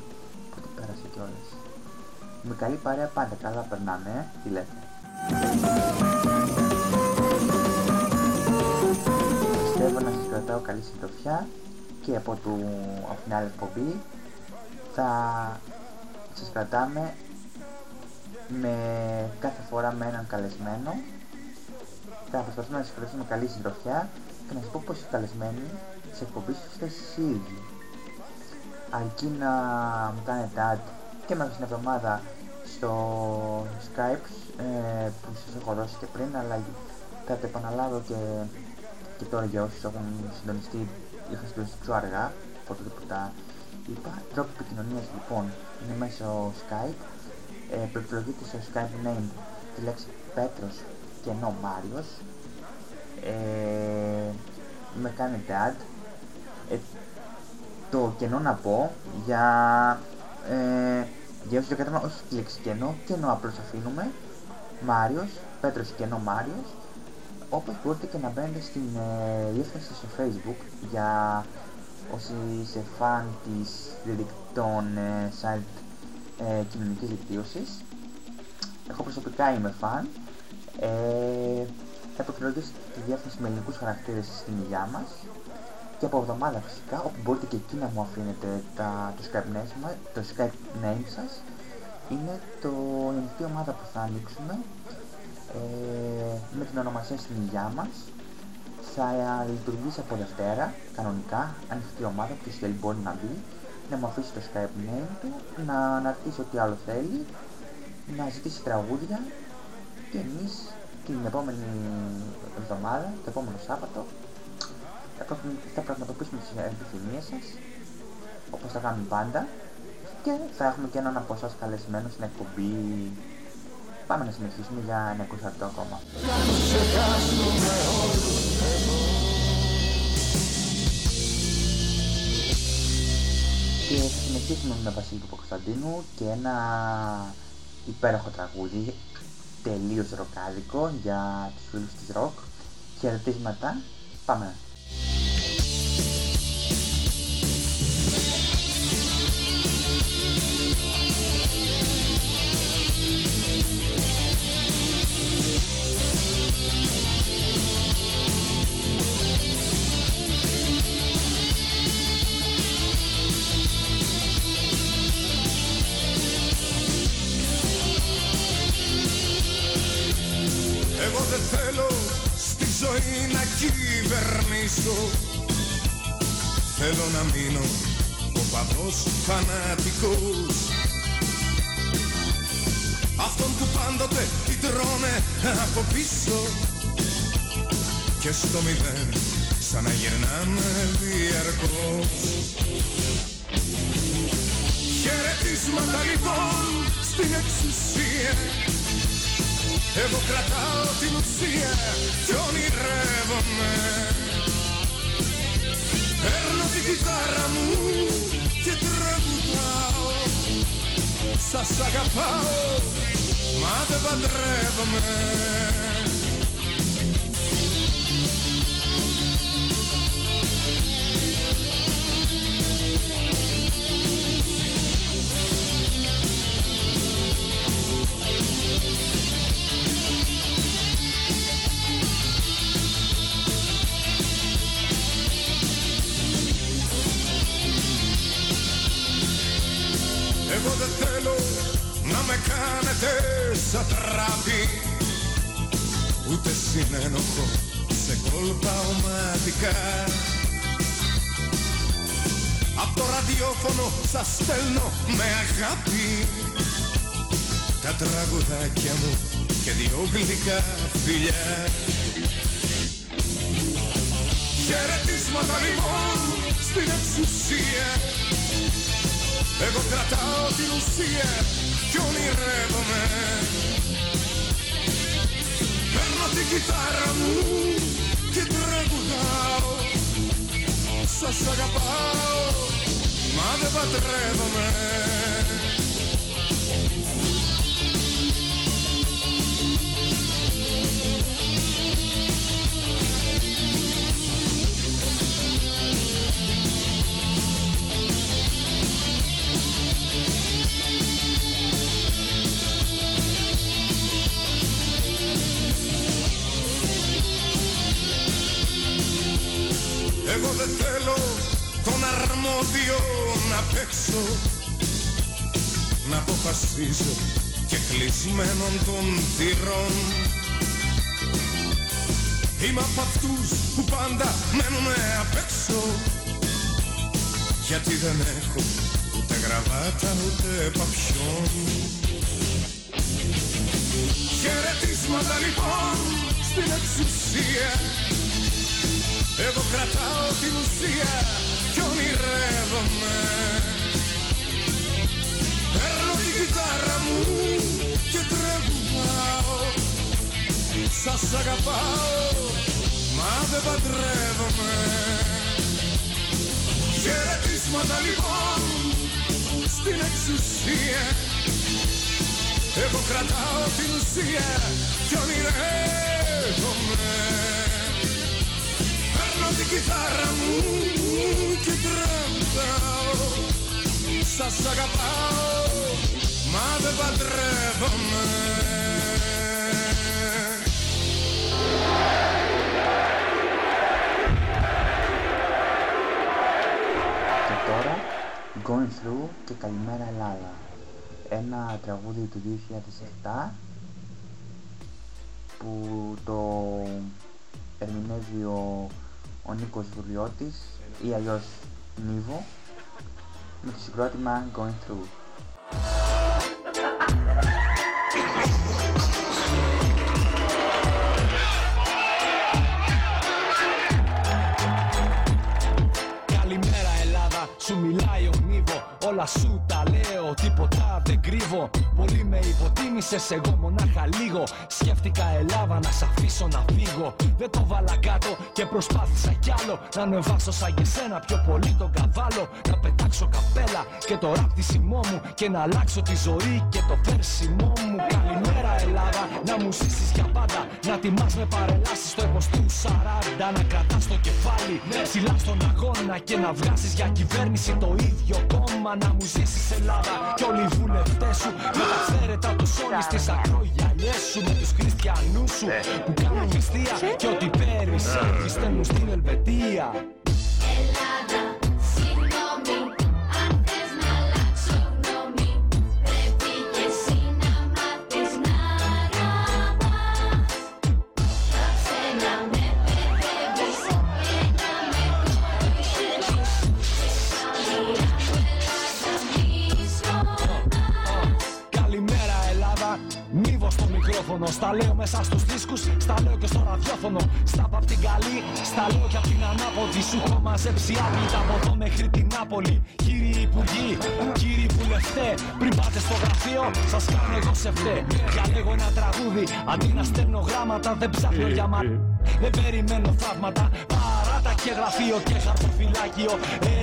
πότε πέρασε κιόλας. Με καλή παρέα πάντα καλά περνάμε ε; τι λέτε. Πιστεύω να σας κρατάω καλή συντροφιά και από, του, από την άλλη εκπομπή. Θα σας κρατάμε με κάθε φορά με έναν καλεσμένο. Θα προσπαθούμε να σας κρατήσουμε καλή συντροφιά και να σας πω πως οι καλεσμένοι σε εκπομπής σας είστε εσείς οι ίδιοι αρκεί να μου κάνετε add και μέσα στην εβδομάδα στο Skype ε, που σας έχω δώσει και πριν αλλά θα το επαναλάβω και, και τώρα για όσους έχουν συντονιστεί είχα συντονιστεί πιο αργά από τότε που τα είπα. Τρόπο επικοινωνίας λοιπόν είναι μέσω Skype. Ε, προεκλογείται στο Skype name τη λέξη Πέτρος και ενώ Μάριος. Ε, με κάνετε add ε, το κενό να πω για ε, για όσοι δεν κατάλαβαν, όχι τη λέξη κενό, κενό απλώς αφήνουμε. Μάριος, Πέτρος κενό Μάριος όπως μπορείτε και να μπαίνετε στην ε, διεύθυνση στο facebook για όσοι είστε φαν της διαδικτών ε, site ε, κοινωνικής δικτύωσης. Εγώ προσωπικά είμαι φαν. Ε, θα επικοινωνήσω τη διεύθυνση με ελληνικούς χαρακτήρες στην υγειά μας. Και από εβδομάδα φυσικά, όπου μπορείτε και εκεί να μου αφήνετε τα, το, Skype name, μα- το Skype name σας. Είναι το η ανοιχτή ομάδα που θα ανοίξουμε ε, με την ονομασία στην υγειά μας θα λειτουργήσει από Δευτέρα, κανονικά, ανοιχτή ομάδα, ποιος θέλει μπορεί να μπει, να μου αφήσει το Skype name του, να αναρτήσει ό,τι άλλο θέλει να ζητήσει τραγούδια και εμείς την επόμενη εβδομάδα, το επόμενο Σάββατο θα, πραγμα- θα πραγματοποιήσουμε τις επιθυμίες σας όπως θα κάνουμε πάντα και θα έχουμε και έναν από εσάς καλεσμένο στην εκπομπή Πάμε να συνεχίσουμε για 20 λεπτό ακόμα. Και θα συνεχίσουμε με Βασίλη Παπακοσταντίνου και ένα υπέροχο τραγούδι τελείως ροκάδικο για τους φίλους της ροκ. Χαιρετίσματα. Πάμε. Κυβερνήσω Θέλω να μείνω ο παππός φανατικός. Αυτόν που πάντοτε την τρώνε από πίσω. Και στο μηδέν σαν να γυρνάμε διαρκώς. Χαιρετίσματα λοιπόν στην εξουσία εγώ κρατάω την ουσία και ονειρεύομαι. Παίρνω την κιθάρα μου και τραγουδάω Σας αγαπάω, μα δεν παντρεύομαι Εγώ δεν θέλω να με κάνετε σαν τράπη Ούτε συνένοχο σε κόλπα ομαδικά. Απ' το ραδιόφωνο σας στέλνω με αγάπη. Τα τραγουδάκια μου και δυο γλυκά φιλιά. Χαιρετίσματα λοιπόν στην εξουσία εγώ κρατάω την ουσία και ονειρεύομαι Παίρνω την κιθάρα μου και τραγουδάω Σας αγαπάω, μα δεν παντρεύομαι Εγώ δεν θέλω τον αρμόδιο να παίξω. Να αποφασίζω και κλεισμένων των θυρών Είμαι από αυτούς που πάντα μένουνε απ' έξω. Γιατί δεν έχω ούτε γραβάτα ούτε παπιόν. Χαιρετίσματα λοιπόν στην εξουσία εγώ κρατάω την ουσία και ονειρεύομαι. Παίρνω την κιθάρα μου και τραγουδάω Σας αγαπάω, μα δεν παντρεύομαι. Χαιρετίσματα λοιπόν στην εξουσία. Εγώ κρατάω την ουσία και ονειρεύομαι. Παίρνω την κιθάρα μου και τραγουδάω Σας αγαπάω, μα δεν παντρεύομαι Και τώρα Going Through και Καλημέρα Ελλάδα. Ένα τραγούδι του 2007 που το ερμηνεύει ο, ο Νίκος Βουλιώτης ή αλλιώς Νίβο με το συγκρότημα Going Through. Καλημέρα Ελλάδα, σου μιλάει ο Νίβο, όλα σου τα λέω. Πολύ με υποτίμησες εγώ μονάχα λίγο. Σκέφτηκα Ελλάδα να σ' αφήσω να φύγω. Δεν το βάλα κάτω και προσπάθησα κι άλλο Να ανεβάσω σαν και σένα πιο πολύ τον καβάλο. Να πετάξω καπέλα και το ράπτισιμό μου Και να αλλάξω τη ζωή και το πέρσιμό μου. Καλημέρα Ελλάδα να μου ζήσεις για πάντα. Να τιμάς με παρελάσεις στο έπος του 40 Να κρατάς το κεφάλι ψηλά στον αγώνα Και να βγάζεις για κυβέρνηση το ίδιο κόμμα. Να μου ζήσεις Ελλάδα κι όλοι οι βουλευτές σου Με τα ξέρετα τους όλοι στις ακρογιαλιές σου Με τους χριστιανούς σου που κάνουν μυστία. Και ότι περισσεύει στέλνουν στην Ελβετία. Ελλάδα, Ελλάδα, μύβω στο μικρόφωνο Στα λέω μέσα στους δίσκους, στα λέω και στο ραδιόφωνο. Στα απ' την καλή, στα λέω και απ' την ανάποδη. Σου έχω μαζέψει άπλυτα από εδώ μέχρι την Νάπολη. Κύριοι Υπουργοί, κύριοι Βουλευτέ Πριν πάτε στο γραφείο, σας κάνω εγώ σε φταί Διαλέγω ένα τραγούδι, αντί να στέλνω γράμματα Δεν ψάχνω για μα... Δεν περιμένω θαύματα Παράτα και γραφείο και χαρτοφυλάκιο.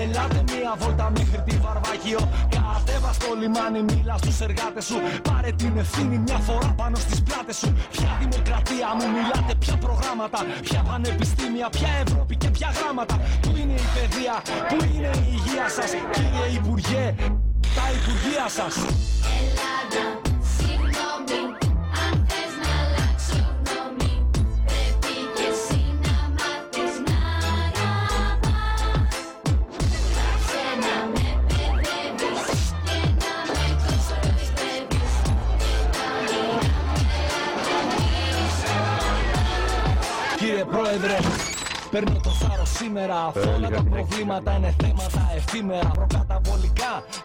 Ελάτε μία βόλτα μέχρι τη Βαρβάκιο. Κατέβα στο λιμάνι, μίλα στους εργάτες σου. Πάρε την ευθύνη μια φορά πάνω στις πλάτες σου. Ποια δημοκρατία μου μιλάτε, ποια προγράμματα Ποια πανεπιστήμια, ποια Ευρώπη και ποια γράμματα. Πού είναι η παιδεία, πού είναι η υγεία σας Κύριε Υπουργέ, τα Υπουργεία σας. Ελλάδα, Πρόεδρε, παίρνω το θάρρος σήμερα. Αφού όλα τα προβλήματα είναι θέματα εφήμερα. Προκαταβολικά,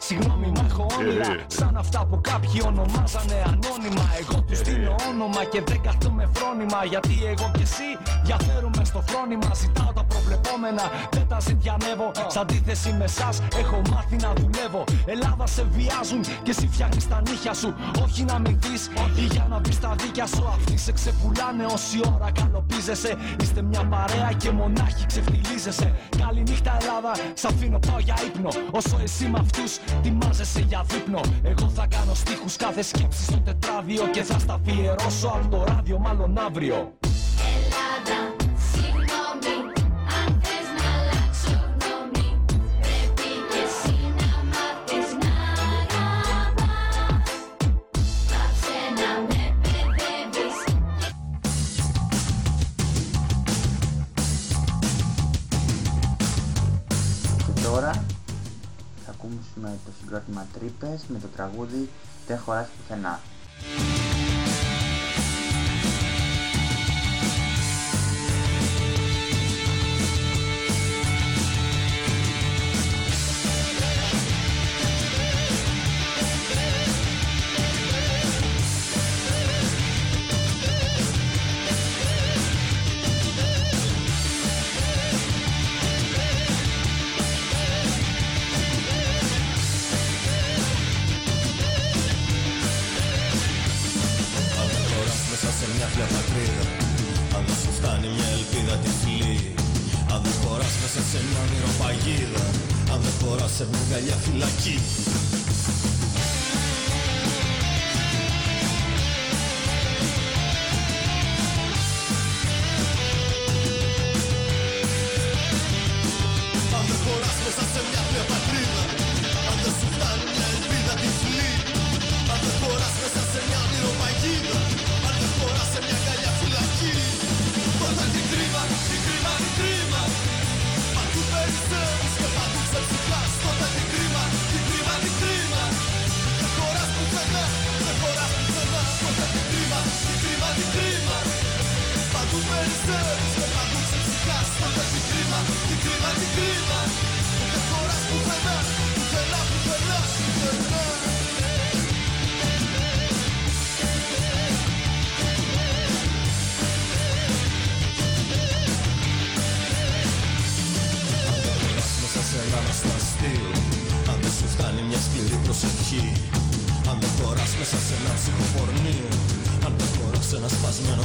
συγγνώμη, μα έχω όνειρα. Σαν αυτά που κάποιοι ονομάζανε ανώνυμα. Εγώ τους δίνω όνομα και δεν καθόμαι φρόνημα. Γιατί εγώ και εσύ διαφέρουμε στο φρόνημα. Ζητάω τα προβλεπόμενα, δεν τα ζητιανεύω. Σ' αντίθεση με εσάς, έχω μάθει να δουλεύω. Ελλάδα σε βιάζουν και εσύ φτιάχνεις τα νύχια σου. Όχι να μην δει ή για να μπει στα δίκια σου. Αυτοί σε ξεπουλάνε όση ώρα καλοπίζεσαι. Είστε μια παρέα και μονάχη ξεφτιλίζεσαι. Καληνύχτα Ελλάδα, σ' αφήνω πάω για ύπνο. Όσο εσύ με αυτού τιμάζεσαι για δείπνο. Εγώ θα κάνω στίχους κάθε σκέψη στο τετράδιο και θα στα αφιερώσω από το ράδιο, μάλλον αύριο. Ελλάδα, συγκρότημα Τρύπες με το τραγούδι «Δεν χωράς πουθενά». Περισσεύεις και παντού ξεψυχάς Τότε τι κρίμα, τι κρίμα, τι κρίμα Δεν χωράς πουθενά, πουθενά, πουθενά, πουθενά Περνάς μέσα σε ένα ανασταστείο Αν δεν σου φτάνει μια σκληρή προσευχή Αν δεν χωράς μέσα σε ένα ψυχοπορνείο Αν δεν χωράς ένα σπασμένο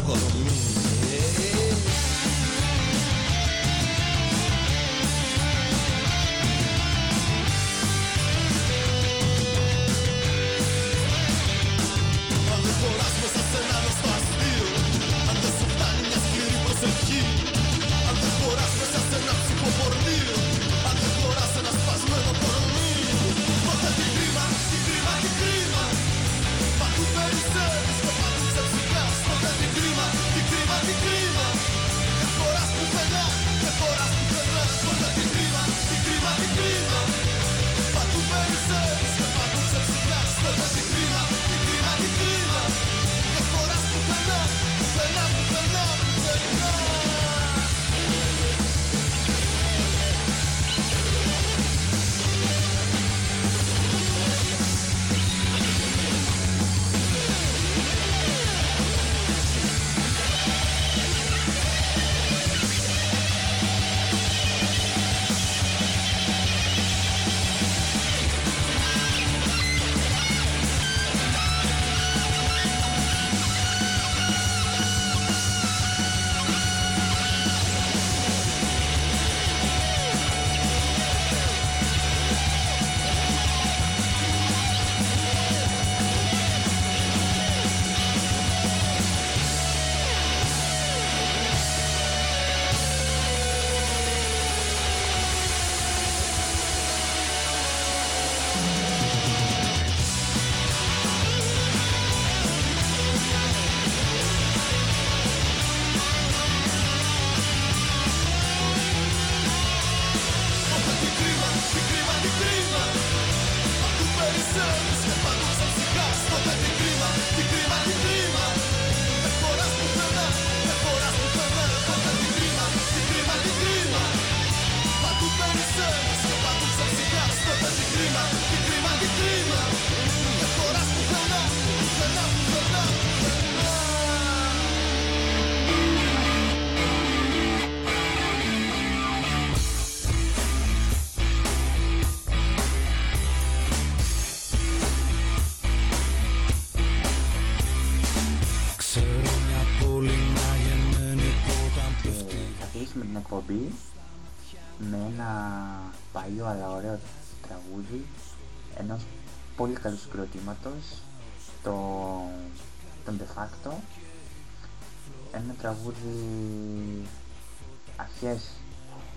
αρχές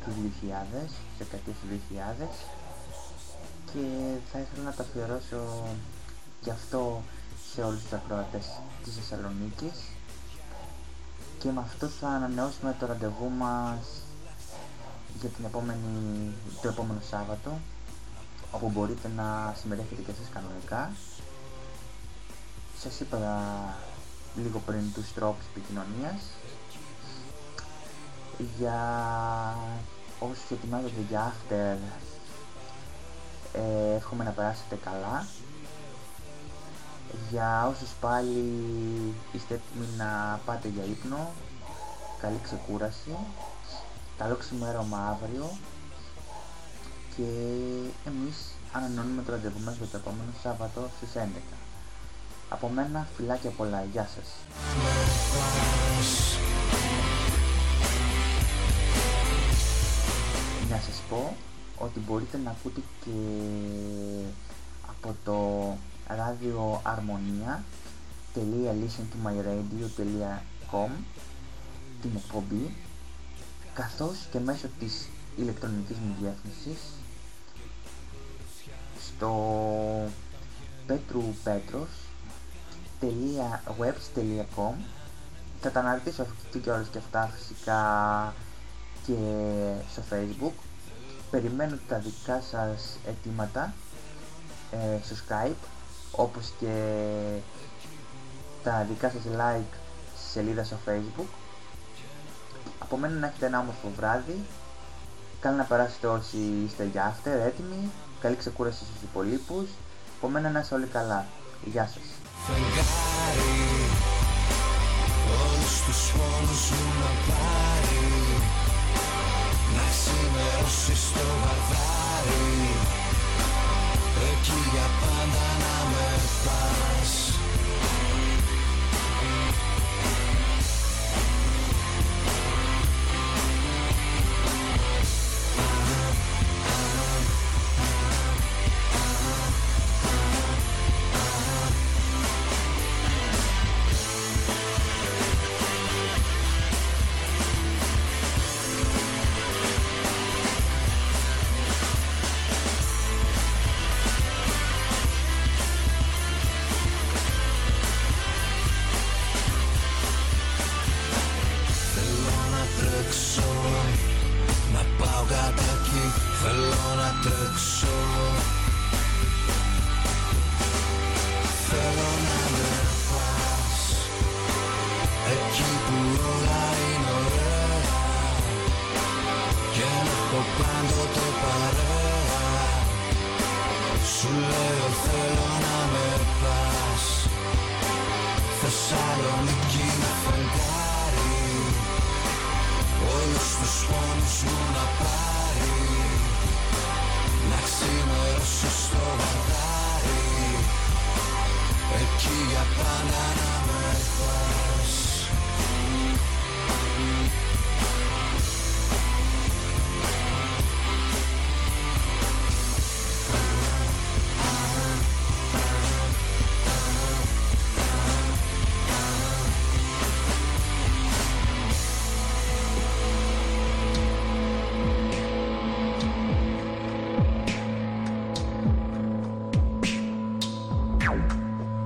του 2000 δεκαετίες του 2000 και θα ήθελα να το αφιερώσω γι' αυτό σε όλους τους ακροατές της Θεσσαλονίκης. Και με αυτό θα ανανεώσουμε το ραντεβού μας για την επόμενη, το επόμενο Σάββατο όπου μπορείτε να συμμετέχετε και εσείς κανονικά. Σας είπα λίγο πριν τους τρόπους επικοινωνίας για όσους ετοιμάζονται για after ε, εύχομαι να περάσετε καλά. Για όσους πάλι είστε έτοιμοι να πάτε για ύπνο καλή ξεκούραση. Καλό ξημέρωμα αύριο. Και εμείς ανανεώνουμε το ραντεβού μας για το επόμενο Σάββατο στις 11 από μένα φιλάκια πολλά, γεια σας σας πω ότι μπορείτε να ακούτε και από το ράδιο harmonia.listentomyradio.com την εκπομπή καθώς και μέσω της ηλεκτρονικής μου διεύθυνσης στο petroupetros.webs.com θα τα αναρτήσω αυτή και όλες και αυτά φυσικά και στο facebook περιμένω τα δικά σας αιτήματα ε, στο skype όπως και τα δικά σας like στη σελίδα στο facebook. Από μένα να έχετε ένα όμορφο βράδυ. Καλά να περάσετε όσοι είστε για after έτοιμοι. Καλή ξεκούραση στους υπολείπους. Από μένα να είστε όλοι καλά. Γεια σας. Φεγγάρι Όλους τους πόνους μου να πάρει. Να ξημερώσει στο βαρδάρι